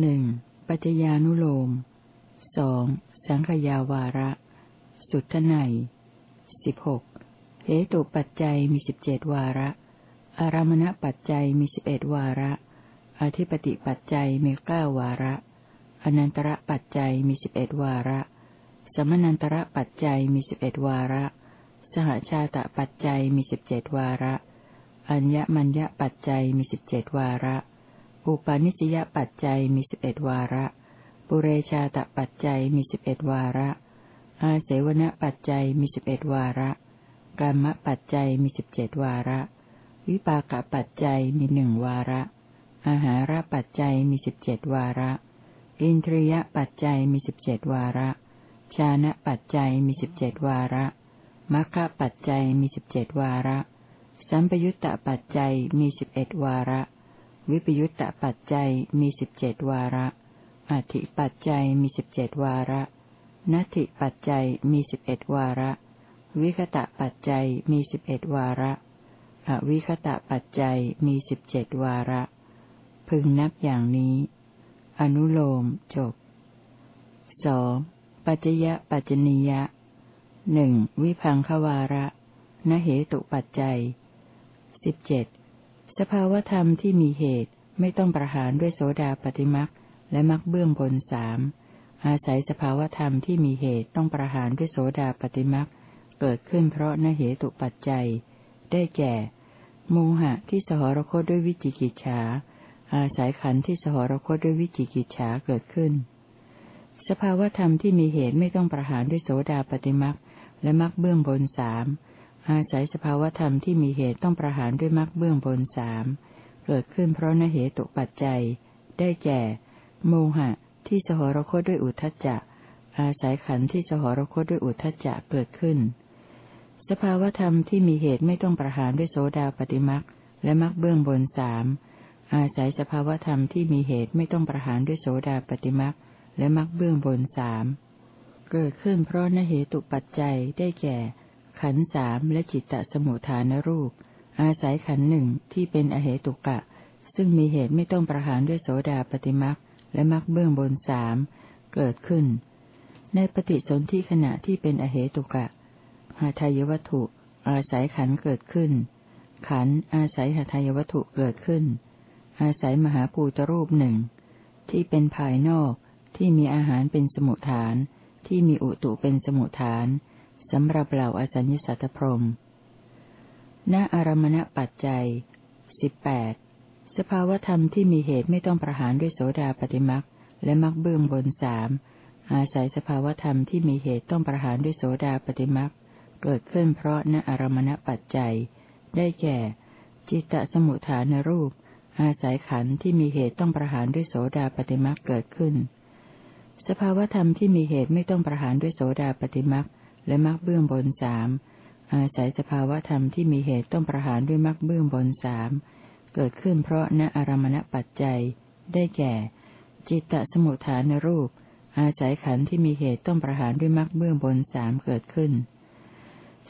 หนึ่งปัจจญานุโลมสองสังขยาวาระ สุทไน สิบหกเหตุปัจจัยมีสิบเจ็ดวาระ อารามณปัจจัยมีสิบเอ็ดวาระ อธิปติปัจจัยมีเก้าวาระ อนันตระปัจจัยมีสิบเอ็ดวาระ สมนันตระปัจจัยมีสิบเอ็ดวาระ สหชาตะปัจจัยมีสิบเจ็ดวาระ อัญญมัญญปัจจัยมีสิบเจ็ดวาระ อุปาณิสยปัจจัยมีสิบเอ็ดวาระ ปุเรชาตะปัจจัยมีสิบเอ็ดวาระ อาเสวนปัจจัยมีสิบเอ็ดวาระกรรมปัจจัยมีสิบเจ็ดวาระ วิปากปัจจัยมีหนึ่งวาระ อาหารปัจจัยมีสิบเจ็ดวาระ อินทรียปัจจัยมีสิบเจ็ดวาระ ชานะปัจจัยมีสิบเจ็ดวาระมัคคปัจจัยมีสิบเจ็ดวาระ สัมปยุตตปัจจัยมีสิบเอ็ดวาระ วิปยุตตปัจจัยมีสิบเจ็ดวาระอธิปัจจัยมีสิบเจ็ดวาระ นัตถิปัจจัยมีสิบเอ็ดวาระ วิคตะปัจจัยมีสิบเอ็ดวาระ อวิคตะปัจจัยมีสิบเจ็ดวาระ พึงนับอย่างนี้ อนุโลมจบสองปัจจยปัจจนิยะหนึ่งวิพังควาระนเหตุปัจจัยสิบเจ็ดสภาวธรรมที่มีเหตุไม่ต้องประหารด้วยโสดาปฏิมักและมักเบื้องบนสาม อาศัยสภาวธรรมที่มีเหตุต้องประหารด้วยโสดาปฏิมักเกิดขึ้นเพราะนเหตุปัจจัย ได้แก่ โมหะที่สหรคตด้วยวิจิกิจฉา อาศัยขันธ์ที่สหรคตด้วยวิจิกิจฉาเกิดขึ้น สภาวธรรมที่มีเหตุไม่ต้องประหารด้วยโสดาปฏิมักและมรรคเบื้องบนสามอาศัยสภาวธรรมที่มีเหตุต้องประหารด้วยมรรคเบื้องบนสามเกิดขึ้นเพราะนเหตุปัจจัย ได้แก่ โมหะ ที่สหรคตด้วยอุทจจะ อาศัยขันธ์ที่สหรคตด้วยอุทจจะเกิดขึ้น สภาวธรรมที่มีเหตุไม่ต้องประหารด้วยโสดาปฏิมักและมรรคเบื้องบนสามอาศัยสภาวธรรมที่มีเหตุไม่ต้องประหารด้วยโสดาปฏิมักและมรรคเบื้องบนสามเกิดขึ้นเพราะนเหตุปัจจัยได้แก่ ขันสามและจิตตสมุทฐานรูป อาศัยขันหนึ่งที่เป็นอเหตุกะ ซึ่งมีเหตุไม่ต้องประหารด้วยโสดาปฏิมัก และมักเบื้องบนสามเกิดขึ้น ในปฏิสนธิขณะที่เป็นอเหตุกะหาทายวัตถุ อาศัยขันเกิดขึ้น ขันอาศัยหาทายวัตถุเกิดขึ้น อาศัยมหาปูตรูปหนึ่งที่เป็นภายนอกที่มีอาหารเป็นสมุทฐาน ที่มีอุตุเป็นสมุทฐานสำหรับเหล่าอสัญญสัตตพรมณอารมณปัจจัยสิบแปด สภาวธรรมที่มีเหตุไม่ต้องประหารด้วยโสดาปฏิมักและมักเบื้องบนสามอาศัยสภาวธรรมที่มีเหตุต้องประหารด้วยโสดาปฏิมักเกิดขึ้นเพราะณอารมณปัจจัย ได้แก่ จิตตสมุทฐานรูป อาศัยขันธ์ที่มีเหตุต้องประหารด้วยโสดาปฏิมักเกิดขึ้น สภาวธรรมที่มีเหตุไม่ต้องประหารด้วยโสดาปฏิมักและมักเบื้องบนสามอาศัยสภาวธรรมที่มีเหตุต้องประหารด้วยมักเบื้องบนสาม เกิดขึ้นเพราะณอารมณปัจจัย ได้แก่ จิตตสมุทฐานรูป อาศัยขันธ์ที่มีเหตุต้องประหารด้วยมักเบื้องบนสามเกิดขึ้น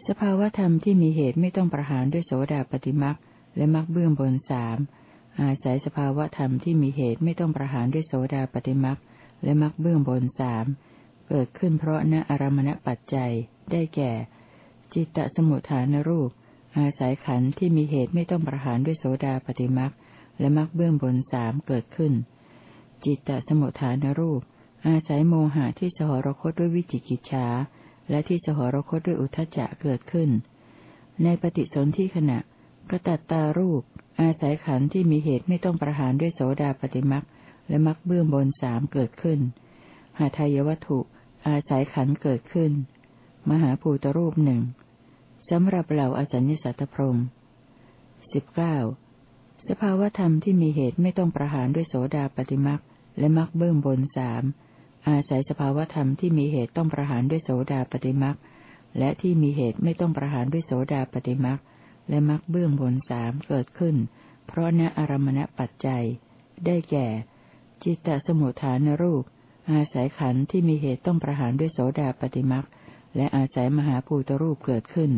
สภาวธรรมที่มีเหตุไม่ต้องประหารด้วยโสดาปฏิมักและมักเบื้องบนสามอาศัยสภาวธรรมที่มีเหตุไม่ต้องประหารด้วยโสดาปฏิมักและมรรคเบื้องบนสามเกิดขึ้นเพราะณอารมณปัจจัย ได้แก่ จิตตสมุทฐานรูป อาศัยขันธ์ที่มีเหตุไม่ต้องประหารด้วยโสดาปฏิมักและมรรคเบื้องบนสามเกิดขึ้น จิตตสมุทฐานรูป อาศัยโมหะที่สหรคตด้วยวิจิกิจฉาและที่สหรคตด้วยอุทจจะเกิดขึ้น ในปฏิสนธิขณะกระตัตตารูป อาศัยขันธ์ที่มีเหตุไม่ต้องประหารด้วยโสดาปฏิมักและมักเบื้องบนสามเกิดขึ้น หาทายวัตถุ อาศัยขันเกิดขึ้น มหาภูตรูปหนึ่ง สำหรับเหล่าอสัญญสัตตพรมสิบเก้าสภาวธรรมที่มีเหตุไม่ต้องประหารด้วยโสดาปฏิมักและมักเบื้องบนสามอาศัยสภาวธรรมที่มีเหตุต้องประหารด้วยโสดาปฏิมักและที่มีเหตุไม่ต้องประหารด้วยโสดาปฏิมักและมักเบื้องบนสามเกิดขึ้น เพราะณอารมณปัจจัย ได้แก่ จิตตสมุทฐานรูป อาศัยขันธ์ที่มีเหตุต้องประหารด้วยโสดาปฏิมักและอาศัยมหาภูตรูปเกิดขึ้น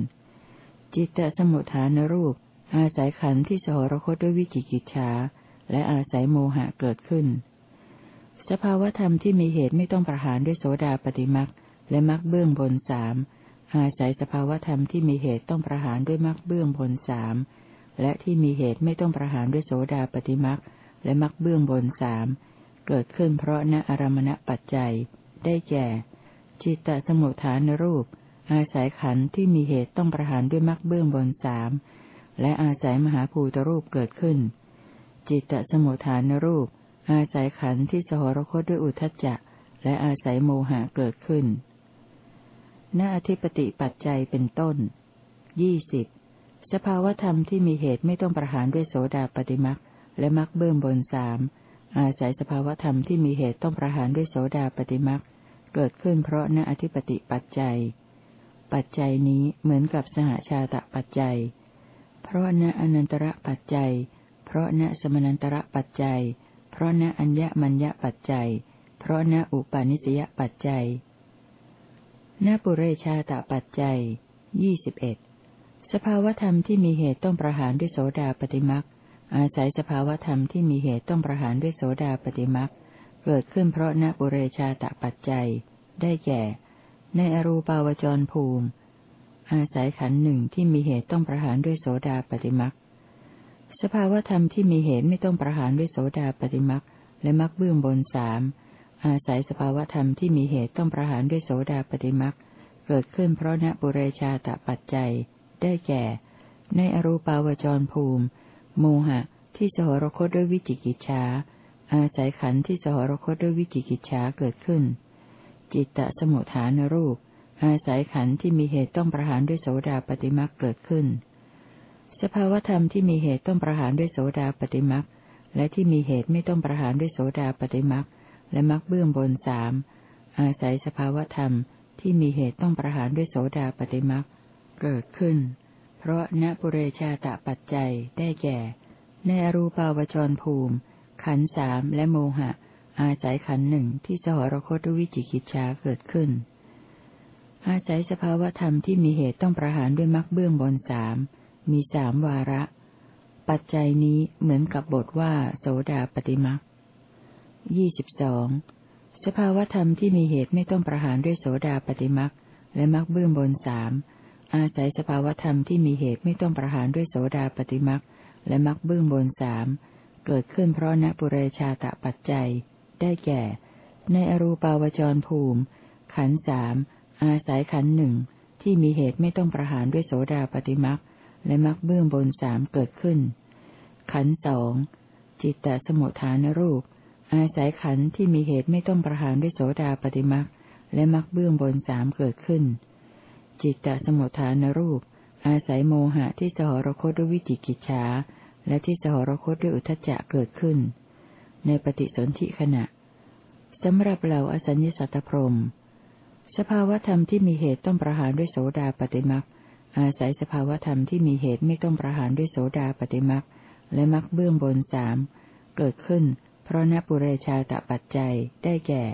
จิตตสมุทฐานรูป อาศัยขันธ์ที่สหรคตด้วยวิจิกิจฉาและอาศัยโมหะเกิดขึ้น สภาวธรรมที่มีเหตุไม่ต้องประหารด้วยโสดาปฏิมักและมักเบื้องบนสามอาศัยสภาวธรรมที่มีเหตุต้องประหารด้วยมักเบื้องบนสามและที่มีเหตุไม่ต้องประหารด้วยโสดาปฏิมักและมักเบื้องบนสามเกิดขึ้นเพราะณอารมณปัจจัย ได้แก่ จิตตสมุทฐานรูป อาศัยขันธ์ที่มีเหตุต้องประหารด้วยมรรคเบื้องบนสามและอาศัยมหาภูตรูปเกิดขึ้น จิตตสมุทฐานรูป อาศัยขันธ์ที่สหรคตด้วยอุทจจะ และอาศัยโมหะเกิดขึ้นณอธิปติปัจจัยเป็นต้นยี่สิบสภาวธรรมที่มีเหตุไม่ต้องประหารด้วยโสดาปฏิมักและมักเบื้องบนสามอาศัยสภาวธรรมที่มีเหตุต้องประหารด้วยโสดาปฏิมักเกิดขึ้นเพราะณอธิปติปัจจัย ปัจจัยนี้เหมือนกับสหชาตะปัจจัย เพราะณอนันตระปัจจัย เพราะณสมนันตระปัจจัย เพราะณอัญญมัญญปัจจัย เพราะณอุปาณิสยปัจจัยณปุเรชาตปัจจัยยี่สิบเอ็ดสภาวธรรมที่มีเหตุต้องประหารด้วยโสดาปฏิมักอาศัยสภาวธรรมที่มีเหตุต้องประหารด้วยโสดาปฏิมักเกิดขึ้นเพราะณปุเรชาตปัจจัย ได้แก่ ในอรูปาวจรภูมิ อาศัยขันหนึ่งที่มีเหตุต้องประหารด้วยโสดาปฏิมักสภาวธรรมที่มีเหตุไม่ต้องประหารด้วยโสดาปฏิมักและมักเบื้องบนสามอาศัยสภาวธรรมที่มีเหตุต้องประหารด้วยโสดาปฏิมักเกิดขึ้นเพราะณปุเรชาตปัจจัย ได้แก่ ในอรูปาวจรภูมิ โมหะ ที่สหรคตด้วยวิจิกิจฉาอาศัยขันธ์ที่สหรคตด้วยวิจิกิจฉาเกิดขึ้น จิตตสมุทฐานรูป อาศัยขันธ์ที่มีเหตุต้องประหารด้วยโสดาปฏิมักเกิดขึ้น สภาวธรรมที่มีเหตุต้องประหารด้วยโสดาปฏิมักและที่มีเหตุไม่ต้องประหารด้วยโสดาปฏิมักและมักเบื้องบนสามอาศัยสภาวธรรมที่มีเหตุต้องประหารด้วยโสดาปฏิมักเกิดขึ้น เพราะณปุเรชาตะปัจจัยได้แก่ ในอรูปาวจรภูมิ ขันสามและโมหะ อาศัยขันหนึ่งที่สหรคตวิจิกิจชาเกิดขึ้น อาศัยสภาวธรรมที่มีเหตุต้องประหารด้วยมักเบื้องบนสาม มีสามวาระ ปัจจัยนี้เหมือนกับบทว่า โสดาปฏิมักยี่สิบสองสภาวธรรมที่มีเหตุไม่ต้องประหารด้วยโสดาปฏิมักและมักเบื้องบนสามอาศัยสภาวธรรมที่มีเหตุไม่ต้องประหารด้วยโสดาปฏิมักและมักเบื้องบนสามเกิดขึ้นเพราะณปุเรชาตะปัจจัย ได้แก่ ในอรูปาวจรภูมิ ขันสามอาศัยขันหนึ่งที่มีเหตุไม่ต้องประหารด้วยโสดาปฏิมักและมักเบื้องบนสามเกิดขึ้น ขันสองจิตตสมุทฐานรูป อาศัยขันที่มีเหตุไม่ต้องประหารด้วยโสดาปฏิมักและมักเบื้องบนสามเกิดขึ้น จิตตสมุทฐานรูป อาศัยโมหะที่สหรคตด้วยวิจิกิจฉาและที่สหรคตด้วยอุทจจะเกิดขึ้น ในปฏิสนธิขณะสำหรับเราอสัญญสัตตพรม สภาวธรรมที่มีเหตุต้องประหารด้วยโสดาปฏิมักอาศัยสภาวธรรมที่มีเหตุไม่ต้องประหารด้วยโสดาปฏิมักและมักเบื้องบนสามเกิดขึ้น เพราะนปุเรชาตปัจจัยได้แก่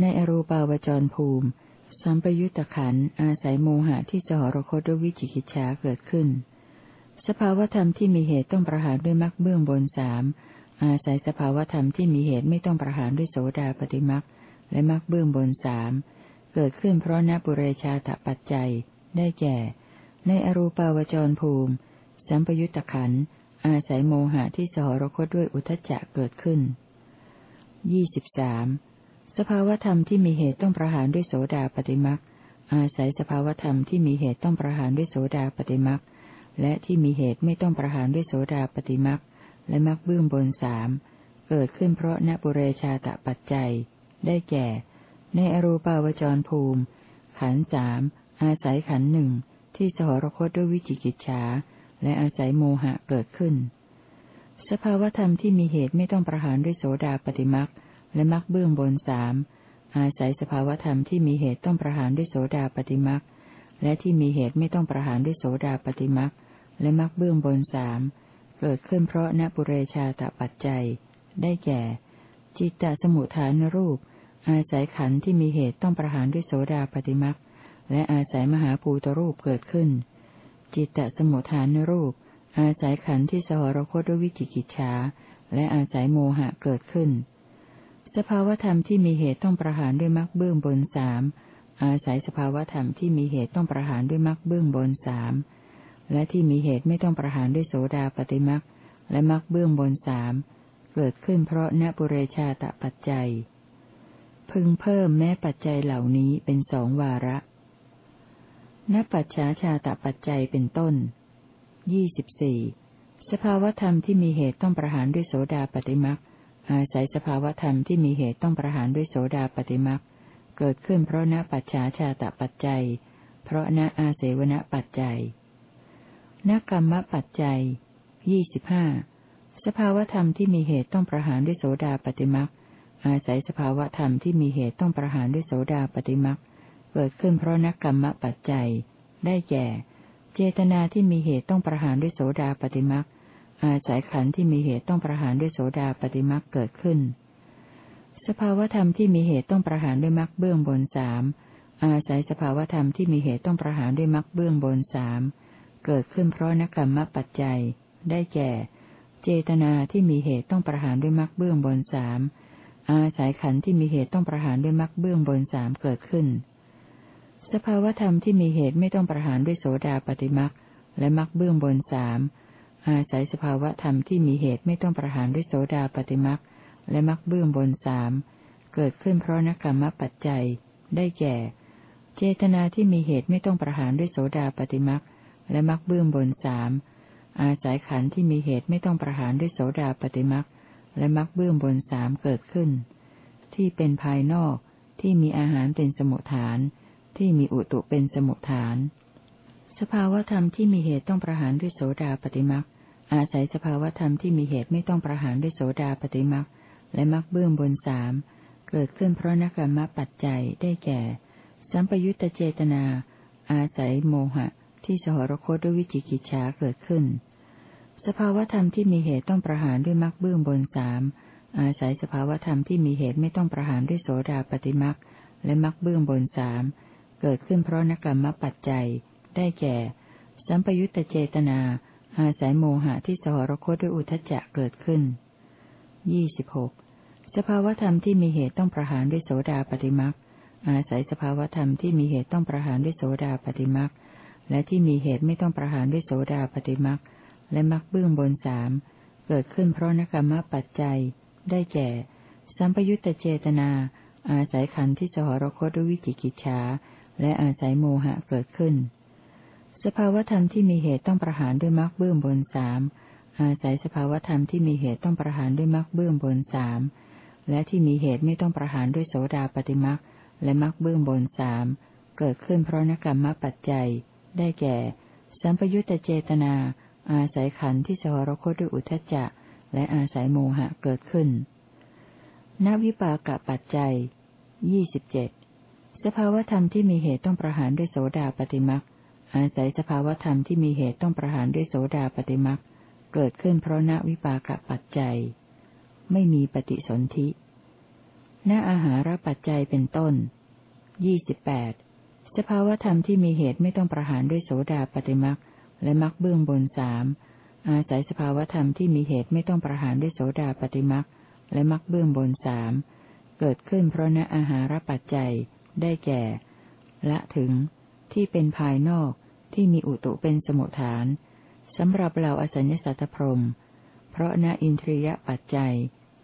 ในอรูปาวจรภูมิ สัมปยุตตะขันอาศัยโมหะที่สหรคตด้วยวิจิกิจฉาเกิดขึ้น สภาวธรรมที่มีเหตุต้องประหารด้วยมรรคเบื้องบนสาม อาศัยสภาวธรรมที่มีเหตุไม่ต้องประหารด้วยโสดาปฏิมรรคและมรรคเบื้องบนสามเกิดขึ้นเพราะนปุเรชาตปัจจัย ได้แก่ ในอรูปาวจรภูมิ สัมปยุตตะขันอาศัยโมหะที่สหรคตด้วยอุทจจะเกิดขึ้นยี่สิบสามสภาวธรรมที่มีเหตุต้องประหารด้วยโสดาปฏิมักอาศัยสภาวธรรมที่มีเหตุต้องประหารด้วยโสดาปฏิมักและที่มีเหตุไม่ต้องประหารด้วยโสดาปฏิมัก และมักเบื้องบนสามเกิดขึ้นเพราะนบุเรชาตะปัจจัย ได้แก่ ในอรูปาวจรภูมิ ขันสามอาศัยขันหนึ่งที่สหรคตด้วยวิจิกิจฉาและอาศัยโมหะเกิดขึ้น สภาวธรรมที่มีเหตุไม่ต้องประหารด้วยโสดาปฏิมักและมักเบื้องบนสามอาศัยสภาวธรรมที่มีเหตุต้องประหารด้วยโสดาปฏิมักและที่มีเหตุไม่ต้องประหารด้วยโสดาปฏิมักและมักเบื้องบนสาม เกิดขึ้นเพราะนบุเรชาตปัจจัย ได้แก่ จิตตสมุทฐานรูป อาศัยขันธ์ที่มีเหตุต้องประหารด้วยโสดาปฏิมักและอาศัยมหาภูตรูปเกิดขึ้น จิตตสมุทฐานรูป อาศัยขันธ์ที่สหรคตด้วยวิจิกิจฉาและอาศัยโมหะเกิดขึ้น สภาวธรรมที่มีเหตุต้องประหารด้วยมรรคเบื้องบนสามอาศัยสภาวธรรมที่มีเหตุต้องประหารด้วยมรรคเบื้องบนสาม และที่มีเหตุไม่ต้องประหารด้วยโสดาปฏิมรรคและมรรคเบื้องบนสามเกิดขึ้นเพราะนบุเรชาตะปัจจัย พึงเพิ่มแม้ปัจจัยเหล่านี้เป็นสองวาระนปัจฉาชาตปัจจัยเป็นต้นยี่สิบสี่สภาวธรรมที่มีเหตุต้องประหารด้วยโสดาปฏิมักอาศัยสภาวธรรมที่มีเหตุต้องประหารด้วยโสดาปฏิมักเกิดขึ้นเพราะนปัจฉาชาตปัจจัย เพราะนอาเสวนปัจจัย นกรรมปัจจัยยี่สิบห้าสภาวธรรมที่มีเหตุต้องประหารด้วยโสดาปฏิมักอาศัยสภาวธรรมที่มีเหตุต้องประหารด้วยโสดาปฏิมักเกิดขึ้นเพราะนักกรรมปัจจัย ได้แก่ เจตนาที่มีเหตุต้องประหารด้วยโสดาปฏิมักอาศัยขันธ์ที่มีเหตุต้องประหารด้วยโสดาปฏิมักเกิดขึ้น สภาวธรรมที่มีเหตุต้องประหารด้วยมักเบื้องบนสามอาศัยสภาวธรรมที่มีเหตุต้องประหารด้วยมักเบื้องบนสาม เกิดขึ้นเพราะนักกรรมปัจจัย ได้แก่ เจตนาที่มีเหตุต้องประหารด้วยมักเบื้องบนสามอาศัยขันธ์ที่มีเหตุต้องประหารด้วยมักเบื้องบนสามเกิดขึ้น สภาวธรรมที่มีเหตุไม่ต้องประหารด้วยโสดาปฏิมักและมักเบื้องบนสามอาศัยสภาวธรรมที่มีเหตุไม่ต้องประหารด้วยโสดาปฏิมักและมักเบื้องบนสามเกิดขึ้นเพราะนักกรรมปัจจัย ได้แก่ เจตนาที่มีเหตุไม่ต้องประหารด้วยโสดาปฏิมัก และมักเบื้องบนสามอาศัยขันธ์ที่มีเหตุไม่ต้องประหารด้วยโสดาปฏิมักและมักเบื้องบนสามเกิดขึ้น ที่เป็นภายนอกที่มีอาหารเป็นสมุทฐาน ที่มีอุตุเป็นสมุทฐาน สภาวธรรมที่มีเหตุต้องประหารด้วยโสดาปฏิมักอาศัยสภาวธรรมที่มีเหตุไม่ต้องประหารด้วยโสดาปฏิมักและมักเบื้องบนสามเกิดขึ้นเพราะนักกรรมปัจจัยได้แก่ สัมปยุตตเจตนา อาศัยโมหะ ที่สหรคตด้วยวิจิกิจฉาเกิดขึ้น สภาวธรรมที่มีเหตุต้องประหารด้วยมรรคเบื้องบนสามอาศัยสภาวธรรมที่มีเหตุไม่ต้องประหารด้วยโสดาปฏิมรรคและมรรคเบื้องบนสามเกิดขึ้นเพราะนกรรมปัจจัย ได้แก่ สัมปยุตตเจตนา อาศัยโมหะที่สหรคตด้วยอุทจจะเกิดขึ้นยี่สิบหกสภาวธรรมที่มีเหตุต้องประหารด้วยโสดาปฏิมรรคอาศัยสภาวธรรมที่มีเหตุต้องประหารด้วยโสดาปฏิมรรค และที่มีเหตุไม่ต้องประหารด้วยโสดาปฏิมรรคและมักเบื้องบนสามเกิดขึ้นเพราะนกรรมปัจจัย ได้แก่ สัมปยุตตเจตนา อาศัยขันธ์ที่สหรคตด้วยวิจิกิจฉาและอาศัยโมหะเกิดขึ้น สภาวธรรมที่มีเหตุต้องประหารด้วยมรรคเบื้องบนสามอาศัยสภาวธรรมที่มีเหตุต้องประหารด้วยมรรคเบื้องบนสามและที่มีเหตุไม่ต้องประหารด้วยโสดาปฏิมรรคและมรรคเบื้องบนสามเกิดขึ้นเพราะนกรรมปัจจัย ได้แก่ สัมปยุตตเจตนา อาศัยขันธ์ที่สหรคตด้วยอุทจจะ และอาศัยโมหะเกิดขึ้นนวิปากปัจจัยยี่สิบเจ็ดสภาวธรรมที่มีเหตุต้องประหารด้วยโสดาปฏิมักอาศัยสภาวธรรมที่มีเหตุต้องประหารด้วยโสดาปฏิมักเกิดขึ้นเพราะนวิปากปัจจัย ไม่มีปฏิสนธิณอาหารปัจจัยเป็นต้นยี่สิบแปด สภาวธรรมที่มีเหตุไม่ต้องประหารด้วยโสดาปฏิมักและมรรคเบื้องบนสามอาศัยสภาวธรรมที่มีเหตุไม่ต้องประหารด้วยโสดาปฏิมักและมรรคเบื้องบนสามเกิดขึ้นเพราะณอาหารปัจจัยได้แก่ ละถึง ที่เป็นภายนอกที่มีอุตุเป็นสมุทฐานสำหรับเราอสัญญสัตตพรมเพราะณอินทรียปัจจัย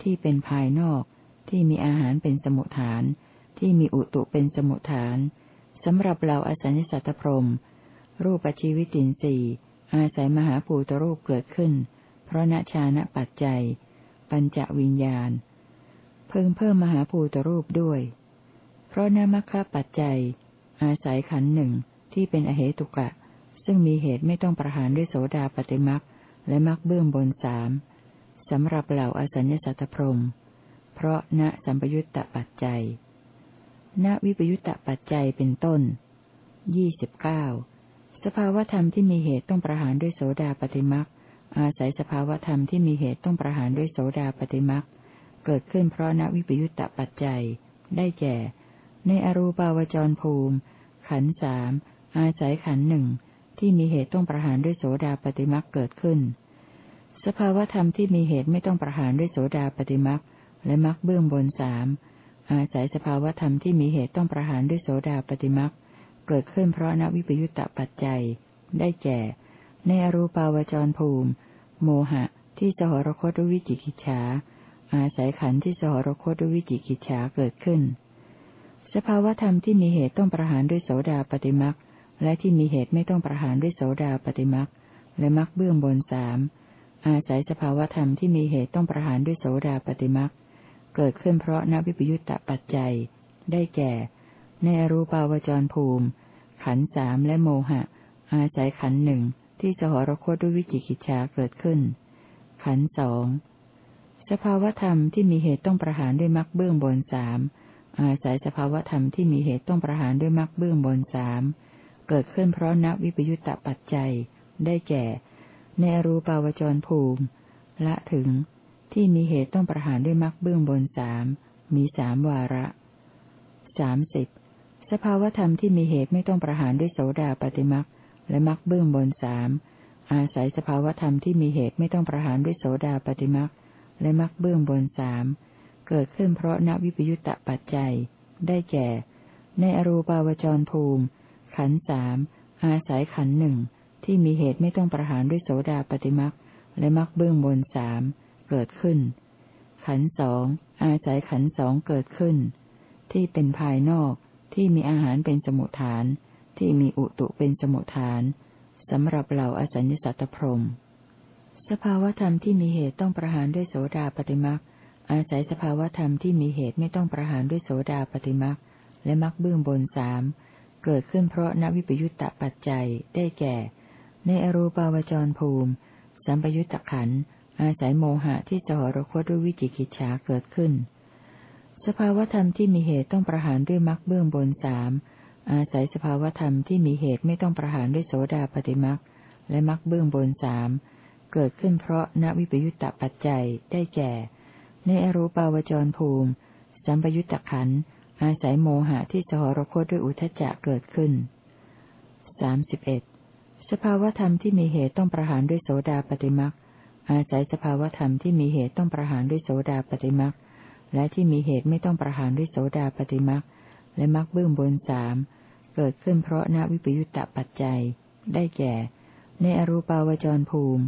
ที่เป็นภายนอกที่มีอาหารเป็นสมุทฐาน ที่มีอุตุเป็นสมุทฐาน สำหรับเราอสัญญสัตตพรมรูปชีวิตินสีอาศัยมหาภูตรูปเกิดขึ้น เพราะณชานะปัจจัย ปัญจวิญญาณ เพิ่งเพิ่มมหาภูตรูปด้วย เพราะนมัคปัจจัย อาศัยขันหนึ่งที่เป็นอเหตุกะ ซึ่งมีเหตุไม่ต้องประหารด้วยโสดาปฏิมักและมักเบื้องบนสามสำหรับเหล่าอสัญญสัตตพรมเพราะณสัมปยุตตปัจจัย ณวิปยุตตปัจจัยเป็นต้นยี่สิบเก้าสภาวธรรมที่มีเหตุต้องประหารด้วยโสดาปฏิมักอาศัยสภาวธรรมที่มีเหตุต้องประหารด้วยโสดาปฏิมักเกิดขึ้นเพราะณวิปยุตตปัจจัย ได้แก่ ในอรูปาวจรภูมิ ขันสามอาศัยขันหนึ่งที่มีเหตุต้องประหารด้วยโสดาปฏิมักเกิดขึ้น สภาวธรรมที่มีเหตุไม่ต้องประหารด้วยโสดาปฏิมักและมักเบื้องบนสาม อาศัยสภาวธรรมที่มีเหตุต้องประหารด้วยโสดาปฏิมักเกิดขึ้นเพราะนวิปยุตตปัจจัย ได้แก่ ในอรูปาวจรภูมิ โมหะที่สหรคตด้วยวิจิกิจฉาอาศัยขันธ์ที่สหรคตด้วยวิจิกิจฉาเกิดขึ้น สภาวธรรมที่มีเหตุต้องประหารด้วยโสดาปฏิมักและที่มีเหตุไม่ต้องประหารด้วยโสดาปฏิมักและมักเบื้องบนสามอาศัยสภาวธรรมที่มีเหตุต้องประหารด้วยโสดาปฏิมัก เกิดขึ้นเพราะนวิปยุตตปัจจัย ได้แก่ ในอรูปาวจรภูมิ ขันสามและโมหะ อาศัยขันหนึ่งที่สหรคตด้วยวิจิกิจฉาเกิดขึ้น ขันสองสภาวธรรมที่มีเหตุต้องประหารด้วยมรรคเบื้องบนสามอาศัยสภาวธรรมที่มีเหตุต้องประหารด้วยมรรคเบื้องบนสามเกิดขึ้นเพราะนักวิปยุตตปัจจัย ได้แก่ ในอรูปาวจรภูมิ ละถึง ที่มีเหตุต้องประหารด้วยมรรคเบื้องบนสามมีสามวาระสามสิบสภาวธรรมที่มีเหตุไม่ต้องประหารด้วยโสดาปฏิมรรคและมรรคเบื้องบนสามอาศัยสภาวธรรมที่มีเหตุไม่ต้องประหารด้วยโสดาปฏิมรรคและมรรคเบื้องบนสามเกิดขึ้นเพราะนวิปยุตตะปัจจัย ได้แก่ ในอรูปาวจรภูมิ ขันสามอาศัยขันหนึ่งที่มีเหตุไม่ต้องประหารด้วยโสดาปฏิมรรคและมรรคเบื้องบนสาม เกิดขึ้น ขันสองอาศัยขันสองเกิดขึ้น ที่เป็นภายนอกที่มีอาหารเป็นสมุทฐาน ที่มีอุตุเป็นสมุทฐานสำหรับเหล่าอสัญญสัตตพรมสภาวธรรมที่มีเหตุต้องประหารด้วยโสดาปฏิมักอาศัยสภาวธรรมที่มีเหตุไม่ต้องประหารด้วยโสดาปฏิมักและมักเบื้องบนสามเกิดขึ้นเพราะนวิปยุตตะปัจจัยได้แก่ ในอรูปาวจรภูมิ สัมปยุตตะขัน อาศัยโมหะที่สหรคตด้วยวิจิกิจฉาเกิดขึ้น สภาวธรรมที่มีเหตุต้องประหารด้วยมักเบื้องบนสามอาศัยสภาวธรรมที่มีเหตุไม่ต้องประหารด้วยโสดาปฏิมักและมักเบื้องบนสามเกิดขึ้นเพราะนวิปยุตตปัจจัยได้แก่ ในอรูปาวจรภูมิ สัมปยุตตะขันอาศัยโมหะที่สหรคตด้วยอุทจจะเกิดขึ้นสาสิบเอ็ดสภาวธรรมที่มีเหตุต้องประหารด้วยโสดาปฏิมัก อาศัยสภาวธรรมที่มีเหตุต้องประหารด้วยโสดาปฏิมักและที่มีเหตุไม่ต้องประหารด้วยโสดาปฏิมักและมักเบื้องบนสามเกิดขึ้นเพราะนวิปยุตตปัจจัย ได้แก่ ในอรูปาวจรภูมิ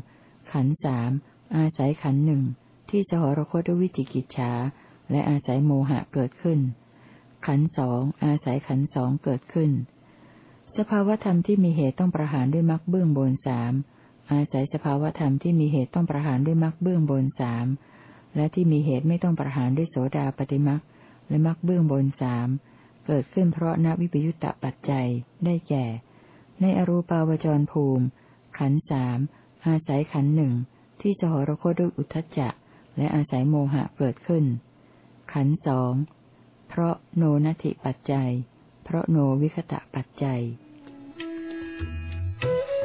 ขันสามอาศัยขันหนึ่งที่สหรคตด้วยวิจิกิจฉาและอาศัยโมหะเกิดขึ้น ขันสองอาศัยขันสองเกิดขึ้น สภาวธรรมที่มีเหตุต้องประหารด้วยมรรคเบื้องบนสาม อาศัยสภาวธรรมที่มีเหตุต้องประหารด้วยมรรคเบื้องบนสามและที่มีเหตุไม่ต้องประหารด้วยโสดาปฏิมรรคและมรรคเบื้องบนสามเกิดขึ้นเพราะนวิปยุตตปัจจัยได้แก่ ในอรูปาวจรภูมิ ขันสามอาศัยขันหนึ่งที่สหรคตด้วยอุทจจะ และอาศัยโมหะเกิดขึ้น ขันสองเพราะโนนัติปัจจัย เพราะโนวิคตะปัจจัย Thank you.